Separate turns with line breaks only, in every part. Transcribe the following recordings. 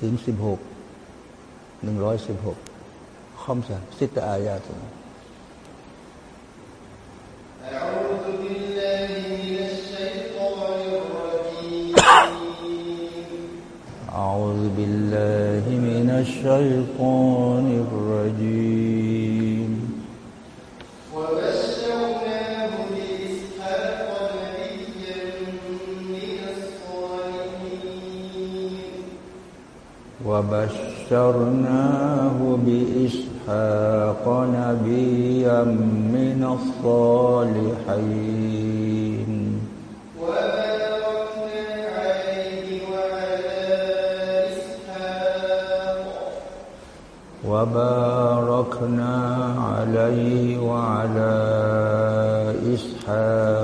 ถึงสิบหกหนึ่งร้อยสิบหกคอมสะสิตอายาตุ أعوذ بالله من الشيطان الرجيم
وبشرناه بإسحاق نبيا من الصالحين. وباركنا عليه وعلى إسحاق
وباركنا عليه وعلى إسحاق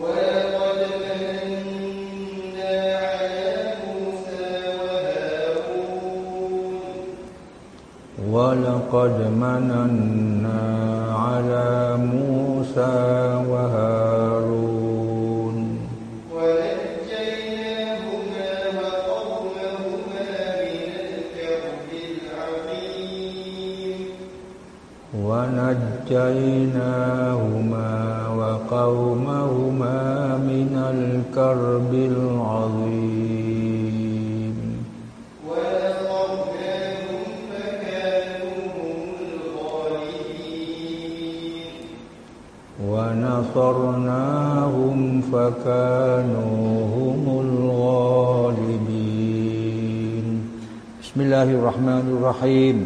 ولقد مننا على موسى وهارون
ولقد مننا على موسى
العظيم. ونصرناهم فكانوا الغالبين
ونصرناهم فكانوا هم الغالبين. بسم الله الرحمن الرحيم.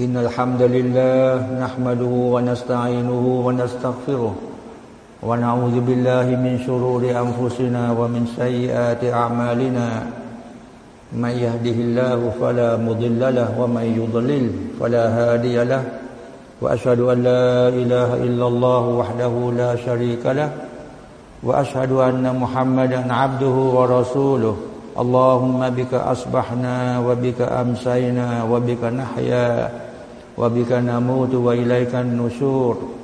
إن الحمد لله نحمده ونستعينه ونستغفره. ونعوذ بالله من شرور أنفسنا ومن سيئات أعمالنا. من يهده الله فلا مضل له ومن يضلل فلا هادي له. وأشهد أن لا إله إلا الله وحده لا شريك له. وأشهد أن محمدا عبده ورسوله. اللهم بك أصبحنا وبك أمسينا وبك نحيا وبك نموت وإليك النشور.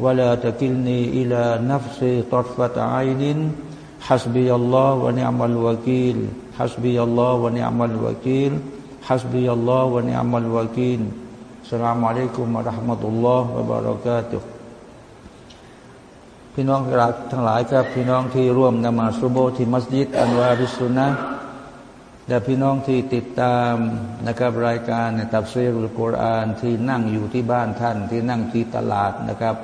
ولا تكلني إلى نفسي طرفة عين حسبي الله ونعم الوكيل حسبي الله ونعم الوكيل حسبي الله ونعم الوكيل السلام عليكم ورحمة الله وبركاته พี่น้องรักทั้งหลายครับ พี่น้องที่ร่วมนมาสุโบที่มัสยิด อันวาริสุนนะและพี่น้องที่ติดตามนะครับรายการในตับซีรุลกุรอานที่นั่งอยู่ที่บ้านท่าน ที่นั่งที่ตลาดนะครับ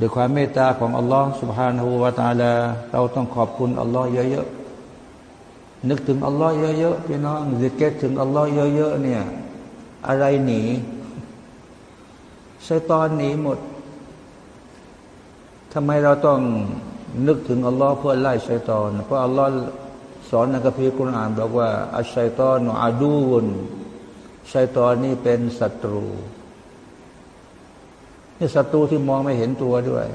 ด้วยความเมตตาของอัลลอฮ์ سبحانه และ تعالى เราต้องขอบคุณอัลลอฮ์เยอะๆนึกถึงอัลลอฮ์เยอะๆพี่น้องซิกเก็ตถึงอัลลอฮ์เยอะๆเนี่ยอะไรหนีชัยตอนหนีหมดทำไมเราต้องนึกถึงอัลลอฮ์เพื่อไล่ชัยตอน เพราะอัลลอฮ์สอนในคัมภีร์กุรอานบอกว่าอัชชัยตอนอาดูวุนชัยตอนนี่เป็นศัตรู นี่ศัตรูที่มองไม่เห็นตัวด้วย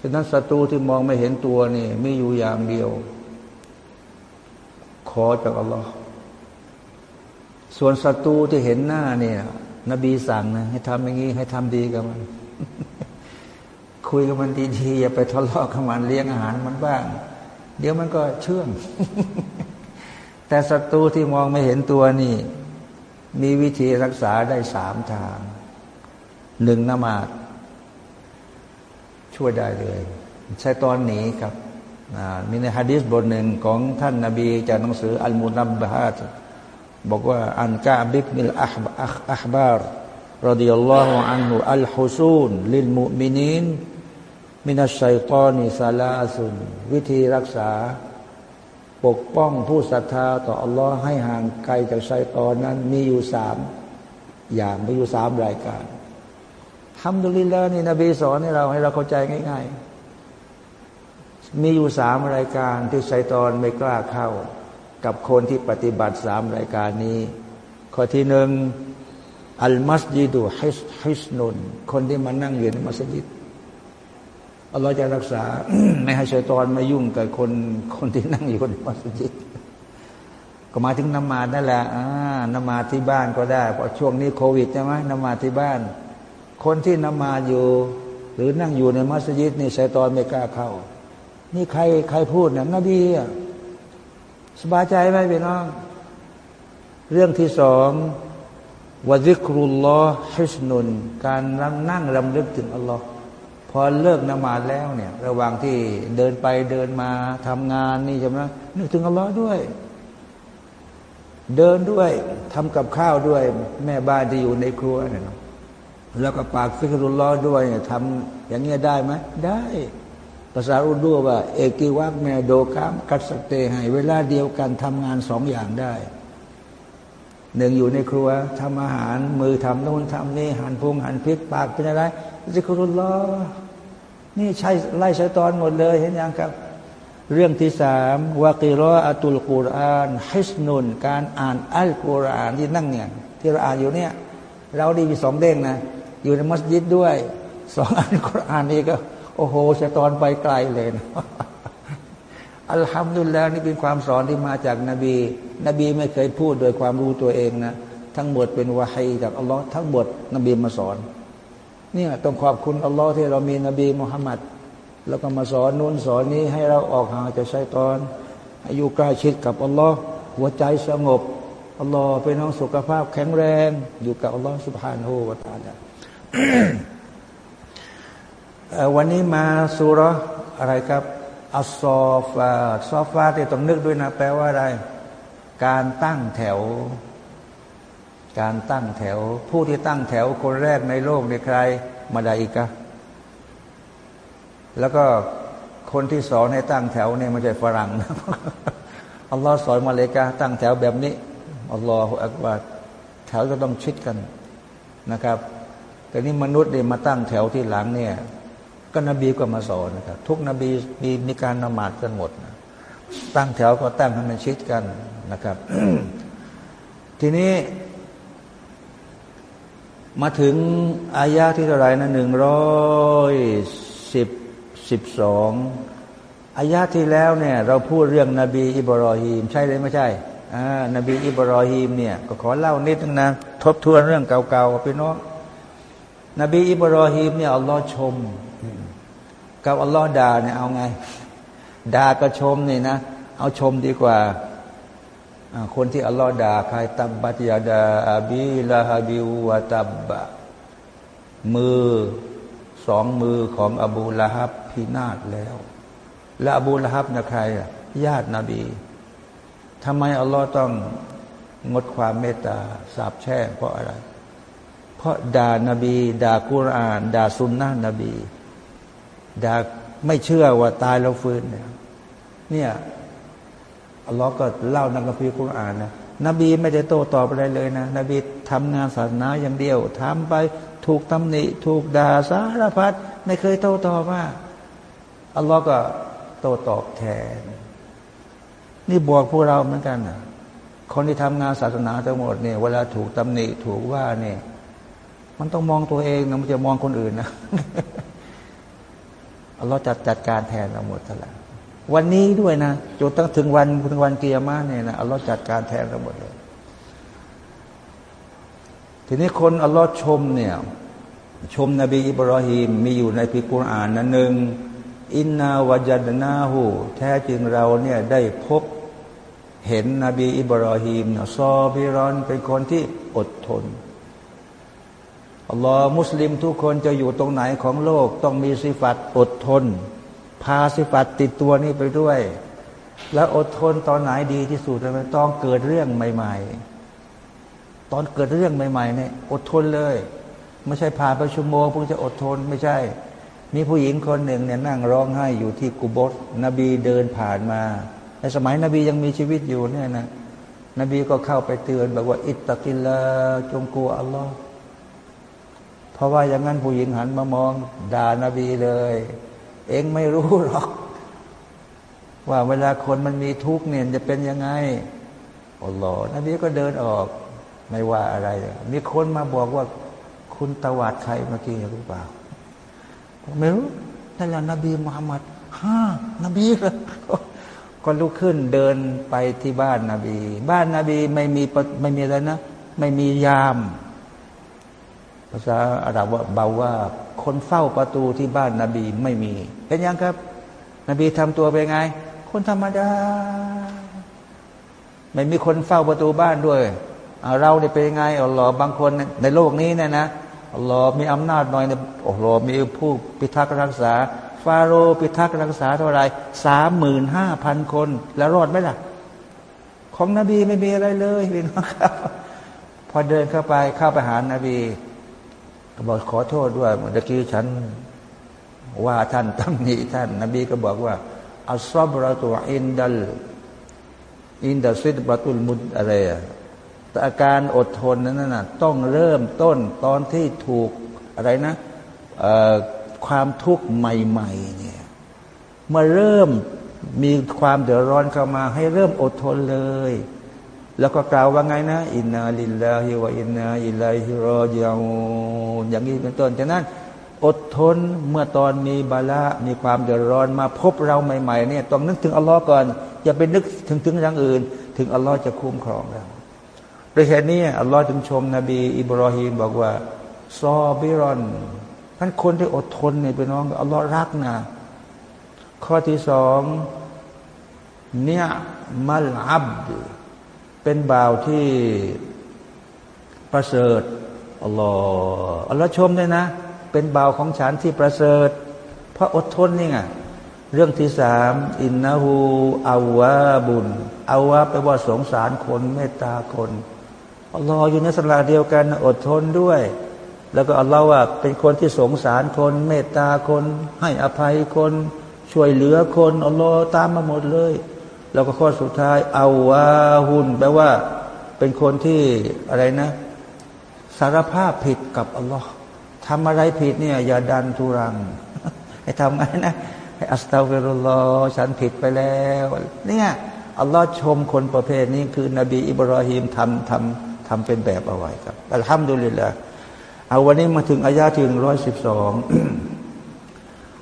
ฉะนั้นศัตรูที่มองไม่เห็นตัวนี่มีอยู่อย่างเดียว ขอจากอัลลอฮ์ส่วนศัตรูที่เห็นหน้าเนี่ย นบีสั่งนะให้ทำอย่างนี้ให้ทำดีกับมัน คุยกับมันดีๆอย่าไปทะเลาะกับมันเลี้ยงอาหารมันบ้าง เดี๋ยวมันก็เชื่อง แต่ศัตรูที่มองไม่เห็นตัวนี่ มีวิธีรักษาได้สามทาง หนึ่งนมาดช่วยได้เลยใช่ตอนหนีครับมีในฮะดีษบทหนึ่งของท่านนาบีจากหนังสืออัลมุนับบะฮัดบอกว่าอันกาบิบนิลอัคอัคบาร์رضي الله عنه الحصون للمؤمنين من الشيطان ثلاثةวิธีรักษา ปกป้องผู้ศรัทธาต่ออัลลอฮ์ให้ห่างไกลจากชัยตอนนั้นมีอยู่สามอย่างมีอยู่สามรายการ الحمد للهนี่นบีสอนให้เราให้เราเข้าใจง่าย ๆ มีอยู่สามรายการที่ชัยตอนไม่กล้าเข้า กับคนที่ปฏิบัติสามรายการนี้ ข้อที่หนึ่งอัลมัสยิดุฮิสฮิสนุนคนที่มานั่งอยู่ในมัสยิดอัลลอฮ์จะรักษา ไม่ให้ชัยตอนมายุ่งกับคนคนที่นั่งอยู่ในมัสยิดก็มาถึงนมาดนั่นแหละอ่านมาดที่บ้านก็ได้เพราะช่วงนี้โควิดใช่ไหมนมาดที่บ้าน คนที่นมาอยู่ หรือนั่งอยู่ในมัสยิดนี่ชัยตอนไม่กล้าเข้า นี่ใครใครพูดนะนบีอะสบายใจไหมพี่น้อง เรื่องที่สองวะซิกรุลลอฮิสนุน การนั่งรำลึกถึงอัลลอฮ์พอเลิกนมาแล้วเนี่ย ระหว่างที่เดินไปเดินมาทำงานนี่ใช่ไหมนึกถึงอัลลอฮ์ด้วย เดินด้วยทำกับข้าวด้วย แม่บ้านที่อยู่ในครัวเนี่ยนะ แล้วก็ปากฟิกรุลลอฮ์ด้วยเนี่ยทำอย่างเงี้ยได้ไหมได้ ภาษาอุดูว่า เอกิวักแมโดกามกัสเตให้เวลาเดียวกันทำงานสองอย่างได้หนึ่งอยู่ในครัวทำอาหารมือทำโน่นทำนี่หั่นพุงหั่นพริกปากเป็นอะไรซิกรุลลอฮ์นี่ใช่ไล่ชัยตอนหมดเลยเห็นยังครับ เรื่องที่สามวากิรออัตุลกุรอานฮิสนุนการอ่านอัลกุรอานที่นั่งเนี่ยที่เราอ่านอยู่เนี่ย เราดีมีสองเด้งนะ อยู่ในมัสยิดด้วย สองอ่านกุรอานนี่ก็ โอ้โหชัยตอนไปไกลเลยนะอัลฮัมดุลิลละนี่เป็นความสอนที่มาจากนบี นบีไม่เคยพูดโดยความรู้ตัวเองนะทั้งหมดเป็นวาฮีจากอัลลอฮ์ทั้งหมดนบีมาสอนเนี่ยต้องขอบคุณอัลลอฮ์ที่เรามีนบีมุฮัมมัดแล้วก็มาสอนนู้นสอนนี้ให้เราออกห่างจากชัยตอนอายุใกล้ชิดกับอัลลอฮ์หัวใจสงบอัลลอฮ์เป็นน้องสุขภาพแข็งแรง อยู่กับอัลลอฮ์สุบฮานาหูวาตาลา วันนี้มาสุรอะไรครับอัสซอฟาซอฟาที่ต้องนึกด้วยนะ แปลว่าอะไร การตั้งแถว การตั้งแถว ผู้ที่ตั้งแถวคนแรกในโลกในใคร มาดาอิกะแล้วก็คนที่สอนให้ตั้งแถวเนี่ยไม่ใช่ฝรั่งนะอัลลอฮ์สอนมาเลกาตั้งแถวแบบนี้อัลลอฮฺอักบารแถวก็ต้องชิดกันนะครับ แต่นี่มนุษย์เนี่ยมาตั้งแถวที่หลังเนี่ย ก็นบีก็มาสอนนะครับ ทุกนบีมีมีการนมาดกันหมดนะตั้งแถวก็ตั้งให้มันชิดกันนะครับ ทีนี้มาถึงอายาที่เท่าไหร่นะหนึ่งร้อยสิบสิบสองอายาที่แล้วเนี่ย เราพูดเรื่องนบีอิบรอฮีม ใช่หรือไม่ใช่อ่านบีอิบรอฮีมเนี่ย ก็ขอเล่านิดนึงนะ ทบทวนเรื่องเก่าๆพี่น้อง นบีอิบรอฮีมเนี่ยอัลลอฮ์ชม กับอัลลอฮ์ด่าเนี่ยเอาไงด่ากับชมนี่นะ เอาชมดีกว่า คนที่อัลลอฮ์ด่าใครตับบัตยาดาอาบีลาฮบิวะตับบะมือสองมือของอบูละฮับพินาศแล้ว และอบูละฮับนะใครญาตินบีทำไมอัลลอฮ์ต้องงดความเมตตาสาบแช่งเพราะอะไร เพราะด่านบีด่ากุรอานด่าสุนนะนบีด่าไม่เชื่อว่าตายแล้วฟื้นเนี่ยเนี่ยอัลลอฮ์ก็เล่าในกัมภีร์คุรอานนะนบีไม่ได้โต้ตอบอะไรเลยนะ นบีทำงานศาสนาอย่างเดียวทำไปถูกตำหนิ ถูกด่าสารพัดไม่เคยโต้ตอบว่าอัลลอฮ์ก็โต้ตอบแทน นี่บอกพวกเราเหมือนกันนะคนที่ทำงานศาสนาทั้งหมดเนี่ยเวลาถูกตำหนิถูกว่าเนี่ย มันต้องมองตัวเองนะมันจะมองคนอื่นนะอัลลอฮ์จัดจัดการแทนเราหมดทั้งนั้นวันนี้ด้วยนะจนตั้งถึงวันถึงวันเกียร์มาเนี่ยนะอัลลอฮ์จัดการแทนเราหมดเลย ทีนี้คนอัลลอฮ์ชมเนี่ย ชมนบีอิบรอฮีมมีอยู่ในพิกุรอานนั้นหนึ่งอินนาวจัดนาหูแท้จริงเราเนี่ยได้พบเห็นนบีอิบรอฮีมซอบิรอนเป็นคนที่อดทน อัลลอฮ์มุสลิมทุกคนจะอยู่ตรงไหนของโลก ต้องมีสิฟัตอดทน พาสิฟัตติดตัวนี้ไปด้วย แล้วอดทนตอนไหนดีที่สุดเลยต้องเกิดเรื่องใหม่ ๆ ตอนเกิดเรื่องใหม่ ๆ เนี่ย อดทนเลย ไม่ใช่ผ่านไปชั่วโมงเพิ่งจะอดทนไม่ใช่ มีผู้หญิงคนหนึ่งเนี่ยนั่งร้องไห้อยู่ที่กุบสนบีเดินผ่านมาในสมัยนบียังมีชีวิตอยู่เนี่ยนะนบีก็เข้าไปเตือนบอกว่า อิตตะกิลลาจงกลัวอัลลอฮ์ ราะว่าอย่างนั้นผู้หญิงหันมามองด่านาบีเลย เองไม่รู้หรอก ว่าเวลาคนมันมีทุกข์เนี่ยจะเป็นยังไงอัลลอฮ์นบีก็เดินออกไม่ว่าอะไร มีคนมาบอกว่าคุณตวาดใครเมื่อกี้รู้เปล่าไม่รู้นั่นแหละนบีมุฮัมมัดฮ่านบีเหรอก็ลุกขึ้นเดินไปที่บ้านนาบี บ้านนาบีไม่มีไม่มีอะไรนะ ไม่มียาม ภาษาอาหรับว่าเบาว่า คนเฝ้าประตูที่บ้านนาบีไม่มี เป็นยังครับ นบีทำตัวเป็นไง คนธรรมดา ไม่มีคนเฝ้าประตูบ้านด้วยเเราเนี่ยเป็นยังไงอัลลอฮ์บางคนในโลกนี้เนี่ยนะอัลลอฮ์มีอำนาจหน่อยเนี่ยอัลลอฮ์มีผู้พิทักษ์รักษา ฟาโรห์พิทักษ์รักษาเท่าไรสามหมื่นห้าพันคน แล้วรอดไหมล่ะ ของนบีไม่มีอะไรเลยพี่น้องครับ พอเดินเข้าไปเข้าไปหานาบี ก็บอกขอโทษด้วยเมื่อกี้ฉันว่าท่านตำหนิท่าน นบีก็บอกว่าอัลซอบรตัวอินดัลอินดัลซิดบราตุลมุดอะไรอะแต่อาการอดทนนั้นน่ะต้องเริ่มต้นตอนที่ถูกอะไรนะความทุกข์ใหม่ๆเนี่ยเมื่อเริ่มมีความเดือดร้อนเข้ามา ให้เริ่มอดทนเลย แล้วก็กล่าวว่าไงนะ อินนาลิลลาฮิวะอินนาอิลัยฮิรอจิอูนอย่างนี้เป็นต้นฉะนั้น อดทนเมื่อตอนมีบาละมีความเดือดร้อนมาพบเราใหม่ๆเนี่ยต้องนึกถึงอัลลอฮ์ก่อน อย่าไปนึกถึงถึงอย่างอื่น ถึงอัลลอฮ์จะคุ้มครองเราโดยเหตุนี้อัลลอฮ์จึงชม นบี อิบราฮิมบอกว่าซอบิรอนท่านคนที่อดทนเนี่ยเป็นน้องอัลลอฮ์รักนะข้อที่สองเนี่ยมัลอับด เป็นบ่าวที่ประเสริฐอัลลอฮ์อัลลอฮ์ชมเลยนะ เป็นบ่าวของฉันที่ประเสริฐ เพราะอดทนนี่ไงเรื่องที่สามอินนาหูอาวาบุญอาวาแปลว่าสงสารคนเมตตาคนอัลลอฮ์อยู่ในสลาเดียวกัน อดทนด้วย แล้วก็อัลลอฮ์ว่าเป็นคนที่สงสารคน เมตตาคน ให้อภัยคน ช่วยเหลือคนอัลลอฮ์ตามมาหมดเลย แล้วก็ข้อสุดท้ายอาวาหุนแปลว่า เป็นคนที่อะไรนะ สารภาพผิดกับอัลลอฮ์ทำอะไรผิดเนี่ย อย่าดันทุรัง ให้ทำไงนะให้อัสตัฟิรุลลอฮ์ฉันผิดไปแล้ว เนี่ยอัลลอฮ์ชมคนประเภทนี้คือนบีอิบราฮิมทำทำทำเป็นแบบเอาไว้ครับอัลฮัมดุลิลละเอาวันนี้มาถึงอายาที่หนึ่งร้อยสิบสอง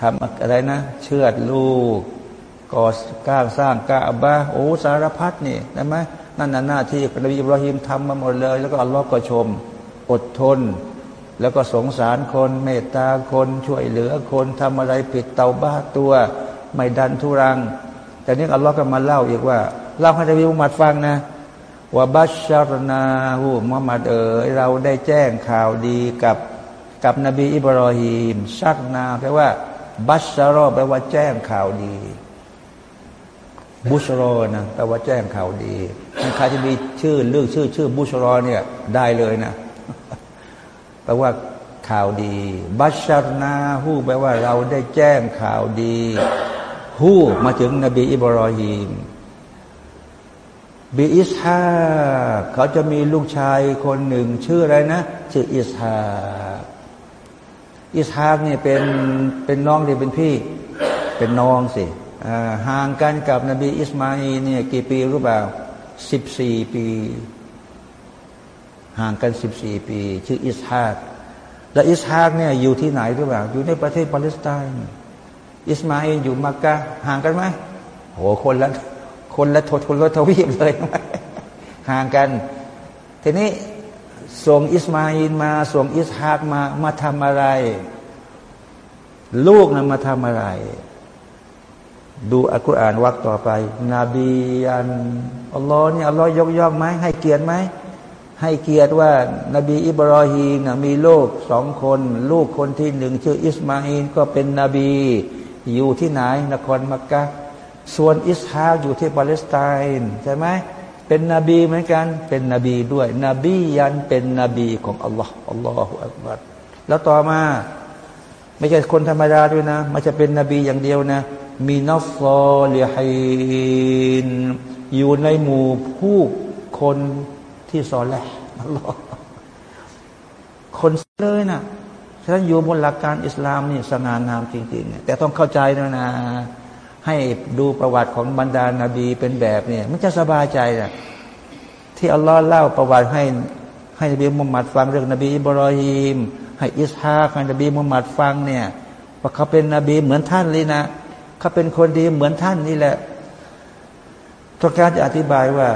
ทำอะไรนะ เชือดลูกก่อก้างสร้างกาบะโอ้สารพัดนี่ได้ไหมนั่นน่ะหน้าที่นบีอิบราฮิมทำมาหมดเลย แล้วก็อัลลอฮ์ก็ชม อดทน แล้วก็สงสารคนเมตตาคนช่วยเหลือคนทำอะไรผิดเตาบ้าตัว ไม่ดันทุรัง แต่นี้อัลลอฮ์ก็มาเล่าอีกว่าเล่าให้นบีมุฮัมมัดฟังนะว่าบัชชารนาหูมุฮัมมัดเอ๋ยเราได้แจ้งข่าวดีกับกับนบีอิบราฮิมชักนาแปลว่า บัชรอแปลว่าแจ้งข่าวดี บุชรอนะแปลว่าแจ้งข่าวดีใครจะมีชื่อเรื่องชื่อ ชื่อบุชรอเนี่ยได้เลยนะแปลว่าข่าวดี บัชรนาฮู้แปลว่าเราได้แจ้งข่าวดีฮู้มาถึงนบีอิบรอฮีมบีอิสฮาเขาจะมีลูกชายคนหนึ่ง ชื่ออะไรนะ ชื่ออิสฮา อิสฮากเนี่ยเป็นเป็นน้องหรือเป็นพี่ เป็นน้องสิห่างกันกับนบีอิสมาอีลเนี่ยกี่ปีรู้เปล่าสิบสี่ปี ห่างกันสิบสี่ปี ชื่ออิสฮากและอิสฮากเนี่ยอยู่ที่ไหนรู้เปล่าอยู่ในประเทศปาเลสไตน์อิสมาอีลอยู่มักกะห่างกันไหมโหคนละคนละทศคนละทวีปเลยห่างกัน ทีนี้ ส่งอิสมาอินมาส่งอิสฮากมามาทำอะไร ลูกนั้นมาทำอะไร ดูอัลกุรอานวักต่อไปนบีอันอัลลอฮ์เนี่ยอัลลอฮ์ยกย่องไหมให้เกียรติไหมให้เกียรติว่านบีอิบรอฮีมนะมีลูกสองคน ลูกคนที่หนึ่งชื่ออิสมาอินก็เป็นนบี อยู่ที่ไหนนครมักกะส่วนอิสฮากอยู่ที่ปาเลสไตน์ใช่ไหม เป็นนบีเหมือนกัน เป็นนบีด้วย นบียันเป็นนบีของอัลลอฮ์อัลลอฮฺอักบัรแล้วต่อมา ไม่ใช่คนธรรมดาด้วยนะไม่ใช่เป็นนบีอย่างเดียวนะ มีนัฟซอลิฮินอยู่ในหมู่ผู้คนที่สอนแหละอัลลอฮ์คนเลยนะฉะนั้นอยู่บนหลักการอิสลามนี่สง่างามจริงๆ แต่ต้องเข้าใจนะนะ ให้ดูประวัติของบรรดานาบีเป็นแบบเนี่ย มันจะสบายใจนะที่อัลลอฮ์เล่าประวัติให้ให้นบีมุฮัมมัดฟังเรื่องนบีอิบรอฮีมให้อิสฮากให้นบีมุฮัมมัดฟังเนี่ยว่าเขาเป็นนบีเหมือนท่านเลยนะเขาเป็นคนดีเหมือนท่านนี่แหละต้องการจะอธิบายว่า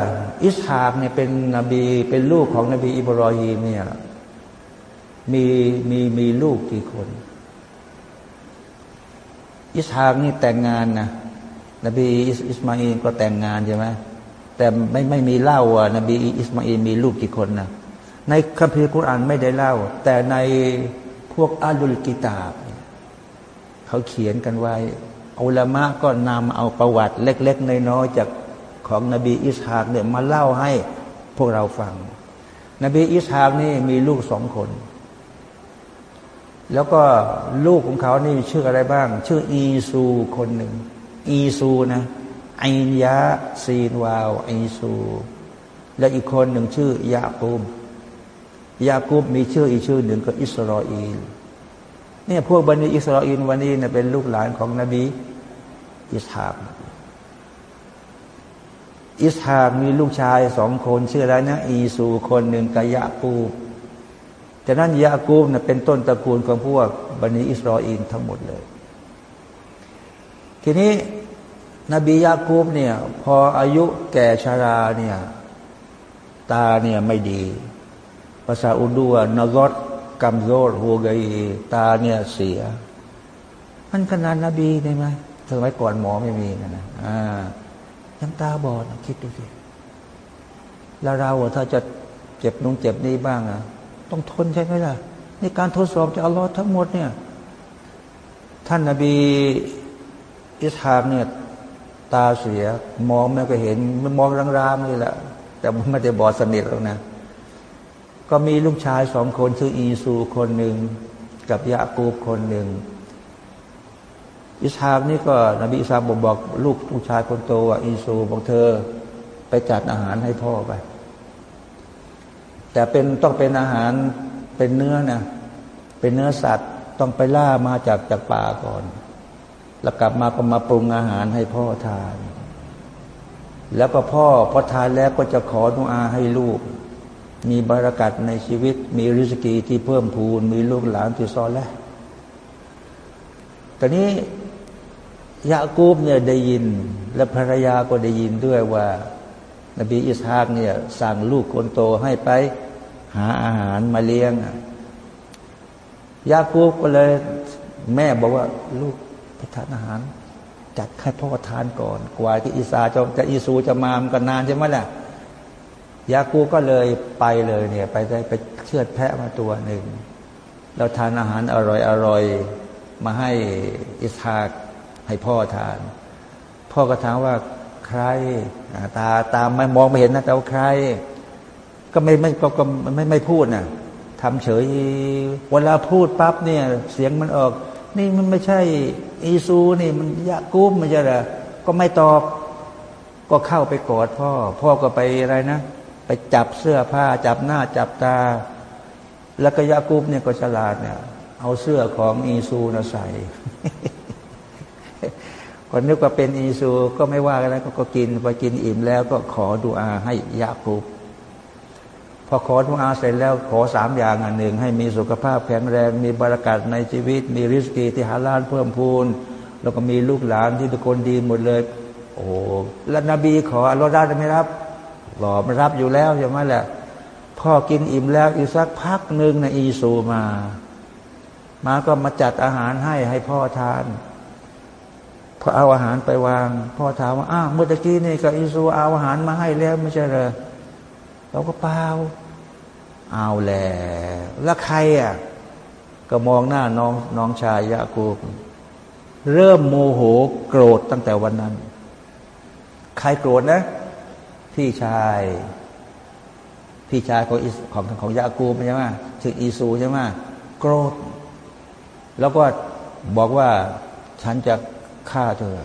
อิสฮากเนี่ยเป็นนบีเป็นลูกของนบีอิบรอฮีมเนี่ยมีมีมีลูกกี่คน อิสฮากนี่แต่งงานนะนบีอิสมาอินก็แต่งงานใช่ไหมแต่ไม่ไม่มีเล่าว่านบีอิสมาอินมีลูกกี่คนนะในคัมภีร์กุรอานไม่ได้เล่า แต่ในพวกอาลุลกิตาบเขาเขียนกันไว้อัลามะก็นำเอาประวัติเล็ก ๆ น้อยๆจากของนบีอิสฮากเนี่ยมาเล่าให้พวกเราฟัง นบีอิสฮากนี่มีลูกสองคน แล้วก็ลูกของเขานี่ชื่ออะไรบ้าง ชื่ออีซูคนหนึ่ง อีซูนะไอนยะซีนวาวอีซู และอีกคนหนึ่งชื่อยาคูบยาคูบมีชื่ออีกชื่อหนึ่งก็อิสราเอลเนี่ยพวกบันิอิสราเอลวันนี้เนี่ยเป็นลูกหลานของนบีอิสฮากอิสฮากมีลูกชายสองคนชื่ออะไรนะ อีซูคนหนึ่งกับยาคูบ จากนั้นยาคูบเนี่ยเป็นต้นตระกูลของพวกบันิอิสราเอลทั้งหมดเลย ทีนี้นบียาคูบเนี่ยพออายุแก่ชาราเนี่ยตาเนี่ยไม่ดี ภาษาอุดูนรดกัมโซรหัวไกตาเนี่ยเสีย มันขนาดนบีได้ไหมเธอไว้ก่อนหมอไม่มีนะนะอ่ายังตาบอดคิดดูสิแล้วเราถ้าจะเจ็บนุ่งเจ็บนี้บ้างอะ ต้องทนใช่ไหมล่ะนี่การทดสอบจากอัลลอฮ์ทั้งหมดเนี่ย ท่านนาบีอิสฮากเนี่ยตาเสีย มองไม่ก็เห็นมันมองรางๆเลยแหละแต่มันไม่ได้บอดสนิทแล้วนะ ก็มีลูกชายสองคนชื่ออีซูคนหนึ่งกับยากูบคนหนึ่งอิสฮากนี่ก็นบีอิสฮากบอกบอก ลูกลูกชายคนโตว่าอีซูบอกเธอ ไปจัดอาหารให้พ่อไป แต่เป็นต้องเป็นอาหารเป็นเนื้อนะเป็นเนื้อสัตว์ต้องไปล่ามาจากจากป่าก่อน แล้วกลับมาก็มาปรุงอาหารให้พ่อทาน แล้วก็พ่อพอทานแล้วก็จะขอดุอาให้ลูก มีบารักัดในชีวิต มีริสกีที่เพิ่มพูน มีลูกหลานที่ซ้อนแล้วตอนนี้ยากูบเนี่ยได้ยิน และภรรยาก็ได้ยินด้วยว่า นบีอิสฮากเนี่ยสั่งลูกคนโตให้ไป หาอาหารมาเลี้ยงยากูบก็เลยแม่บอกว่าลูกไปทานอาหาร จัดให้พ่อทานก่อน กว่าที่อิสาจะจะอิซูจะมามันก็นานใช่ไหมล่ะยากูก็เลยไปเลยเนี่ย ไปได้ไปเชือดแพะมาตัวหนึ่งเราทานอาหารอร่อยอร่อยมาให้อิสฮากให้พ่อทาน พ่อก็ถามว่า ใคร ตาตามไม่มองไม่เห็นนะแต่ว่าใคร ก็ไม่ไม่ก็ก็ไม่ไม่พูดนะทำเฉยเวลาพูดปั๊บเนี่ย เสียงมันออก นี่มันไม่ใช่อีซูนี่มันยะกุมไม่ใช่เหรก็ไม่ตอบก็เข้าไปกอดพ่อ พ่อก็ไปอะไรนะ ไปจับเสื้อผ้า จับหน้าจับตา แล้วก็ยากุบเนี่ยก็ฉลาดเนี่ย เอาเสื้อของอีซูนะใส่ คนนึกว่าเป็นอีซูก็ไม่ว่ากันแล้วก็กินพอกินอิ่มแล้วก็ขอดุอาให้ยากุบพอขอดุอาเสร็จแล้วขอสามอย่างอันหนึ่ง ให้มีสุขภาพแข็งแรง มีบารักัดในชีวิต มีริสกีที่หาลานเพิ่มพูน แล้วก็มีลูกหลานที่ทุกคนดีหมดเลย โอ้แล้วนบีขออัลลอฮ์ได้ไหมรับหล่อมันรับอยู่แล้วใช่ไหมแหละพ่อกินอิ่มแล้วอีกสักพักหนึ่งนะอีซูมา มาก็มาจัดอาหารให้ให้พ่อทาน พอเอาอาหารไปวางพ่อถามว่าอ้าวเมื่อกี้นี่ก็อีซูเอาอาหารมาให้แล้วไม่ใช่เหรอเราก็เปล่าเอาแล้วแล้วใครอะก็มองหน้าน้องน้องชายยากูบเริ่มโมโหโกรธตั้งแต่วันนั้น ใครโกรธนะ พี่ชาย พี่ชายของอิสของของยากูบใช่ไหมชื่ออีซูใช่ไหมโกรธ แล้วก็บอกว่าฉันจะ ฆ่าเธอ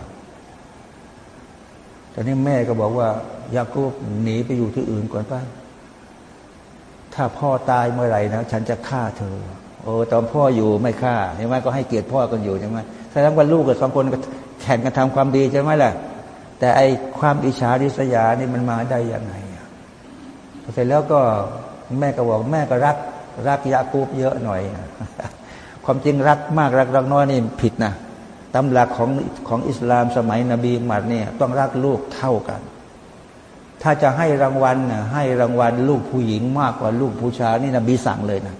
แต่นี่แม่ก็บอกว่ายากูบหนีไปอยู่ที่อื่นก่อนป่ะถ้าพ่อตายเมื่อไหร่นะฉันจะฆ่าเธอ โอ้ตอนพ่ออยู่ไม่ฆ่าใช่ไหมก็ให้เกียรติพ่อกันอยู่ใช่ไหมแสดงว่าลูกกับสองคนก็แข่งกันทำความดีใช่ไหมล่ะ แต่ไอความอิจฉาริษยานี่มันมาได้ยังไงอเสร็จแล้วก็แม่ก็บอกแม่ก็รัก รักยากูบเยอะหน่อย ความจริงรักมากรักรักน้อยนี่ผิดนะ ตำหลักของของอิสลามสมัยนบีมัดเนี่ยต้องรักลูกเท่ากัน ถ้าจะให้รางวัลนะให้รางวัลลูกผู้หญิงมากกว่าลูกผู้ชายนี่นบีสั่งเลยนะ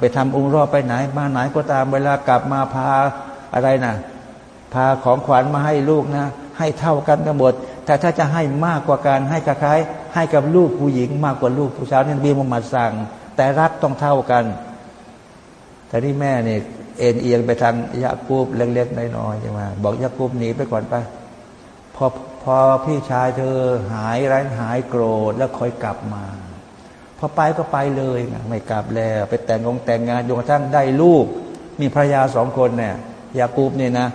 ไปทำองค์รอบไปไหนมาไหนก็ตามเวลากลับมาพาอะไรนะพาของขวัญมาให้ลูกนะ ให้เท่ากันทั้งหมดแต่ถ้าจะให้มากกว่าการให้กับใครให้กับลูกผู้หญิงมากกว่าลูกผู้ชายนี่นบีมุฮัมมัดสั่ง แต่รักต้องเท่ากันแต่ที่แม่เนี่ย เอ็นเอียงไปทางยากูบเล็ก ๆ น้อยๆใช่ไหมบอกยากูบหนีไปก่อนไปพอพอพี่ชายเธอหายร้ายหายโกรธแล้วค่อยกลับมา พอไปก็ไปเลยนะไม่กลับแล้ว ไปแต่งงแต่งงานจนกระทั่งได้ลูก มีภรรยาสองคนเนี่ยยากูบเนี่ยนะ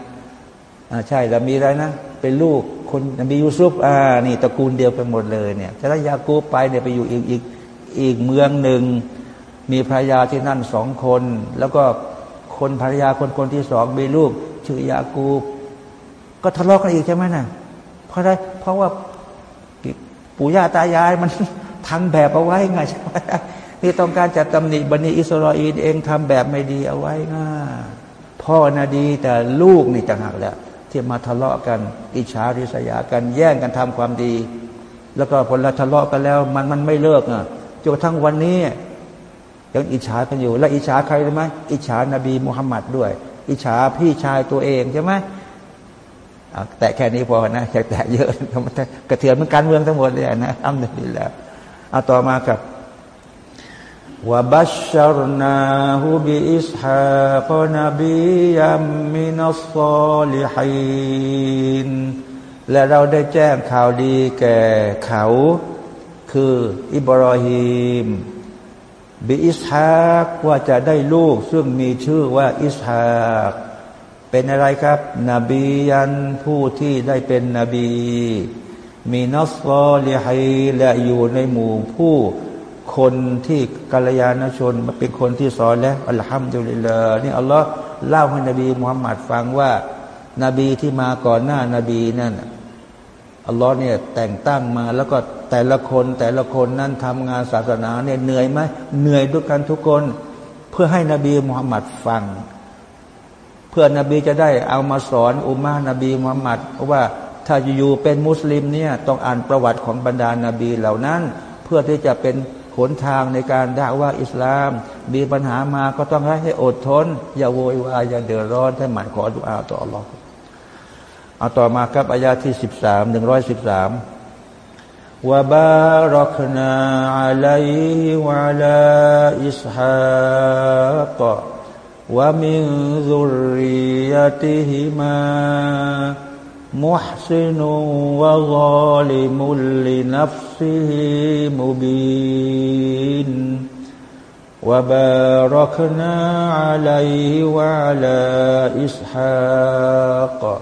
อ่าใช่แล้วมีอะไรนะเป็นลูกคนมียูซุปอ่านี่ตระกูลเดียวกันหมดเลยเนี่ยแต่ถ้ายากูบไปเนี่ยไปอยู่อีกอีกอีกเมืองหนึ่งมีภรรยาที่นั่นสองคน แล้วก็ คนภรรยาคนคนที่สองมีลูกชื่อยากูบก็ทะเลาะกันอีกใช่ไหมนะ่ะ เพราะอะไรเพราะว่าปู่ย่าตายายมันทำแบบเอาไว้ไงใช่ไหมนี่ต้องการจัดตำหนิบันิอิสราเอลเองทำแบบไม่ดีเอาไว้ง่าพ่อน่ะดีแต่ลูกนี่จะหักแล้วที่มาทะเลาะกันอิจฉาริษยากันแย่งกันทำความดี แล้วก็พอเราทะเลาะกันแล้วมันมันไม่เลิกอะจนทั้งวันนี้ ยังอิจฉากันอยู่ และอิจฉาใครรู้ไหมอิจฉานบีมุฮัมมัดด้วย อิจฉาพี่ชายตัวเองใช่ไหมแต่แค่นี้พอนะแค่แต่เยอะกระเทือนมันการเมืองทั้งหมดเลยนะอัมดุลิลละเอาต่อมากับวบัชชรนาหูบิอิสฮากนบียัมมินัสซอลิฮินและเราได้แจ้งข่าวดีแก่เขา คืออิบรอฮิม บิอิสฮากว่าจะได้ลูก ซึ่งมีชื่อว่าอิสฮากเป็นอะไรครับ นบียันผู้ที่ได้เป็นนบี มีนัสซอลิฮีและอยู่ในหมู่ผู้คนที่กัลยาณชนมาเป็นคนที่สอนแล้วอัลฮัมดุลิลลาห์นี่อัลลอฮ์เล่าให้นบีมุฮัมมัดฟังว่า นบีที่มาก่อนหน้านาบีนั่น อัลลอฮ์เนี่ยแต่งตั้งมาแล้วก็แต่ละคนแต่ละคนนั้นทำงานศาสนาเนี่ยเหนื่อยไหมเหนื่อยด้วยกันทุกคน เพื่อให้นบีมุฮัมมัดฟัง เพื่อนบีจะได้เอามาสอนอุมานบีมุฮัมมัดว่าถ้าอยู่เป็นมุสลิมเนี่ยต้องอ่านประวัติของบรรดานาบีเหล่านั้น เพื่อที่จะเป็นหนทางในการด่าว่าอิสลาม มีปัญหามาก็ต้องให้อดทน อย่าโวยวายอย่าเดือดร้อนให้หมั่นขอดุอาต่ออัลลอฮ์ เอาต่อมาครับอายาที่สิบสามหนึ่งร้อยสิบสามวบารกนาอัลัยวะลาอิสฮาก ومن ذريتهما محسن وظالم لنفسه مبين وباركنا عليه وعلى إسحاق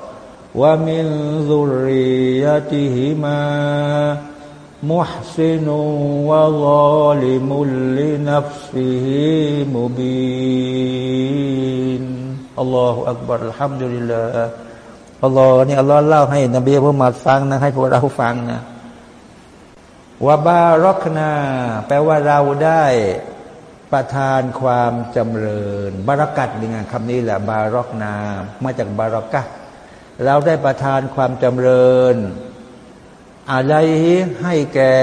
ومن ذريتهما محسن وظالم لنفسه مبين الله أكبر الحمد لله อัลลอฮ์นี่อัลลอฮ์เล่าให้นบีมุฮัมมัดฟังนะให้พวกเราฟังนะวาบารอกนา แปลว่าเราได้ประทานความจำเริญ บารักัดนี่ไงคำนี้แหละ บารอกนา มาจากบารักะ เราได้ประทานความจำเริญ อะไรให้แก่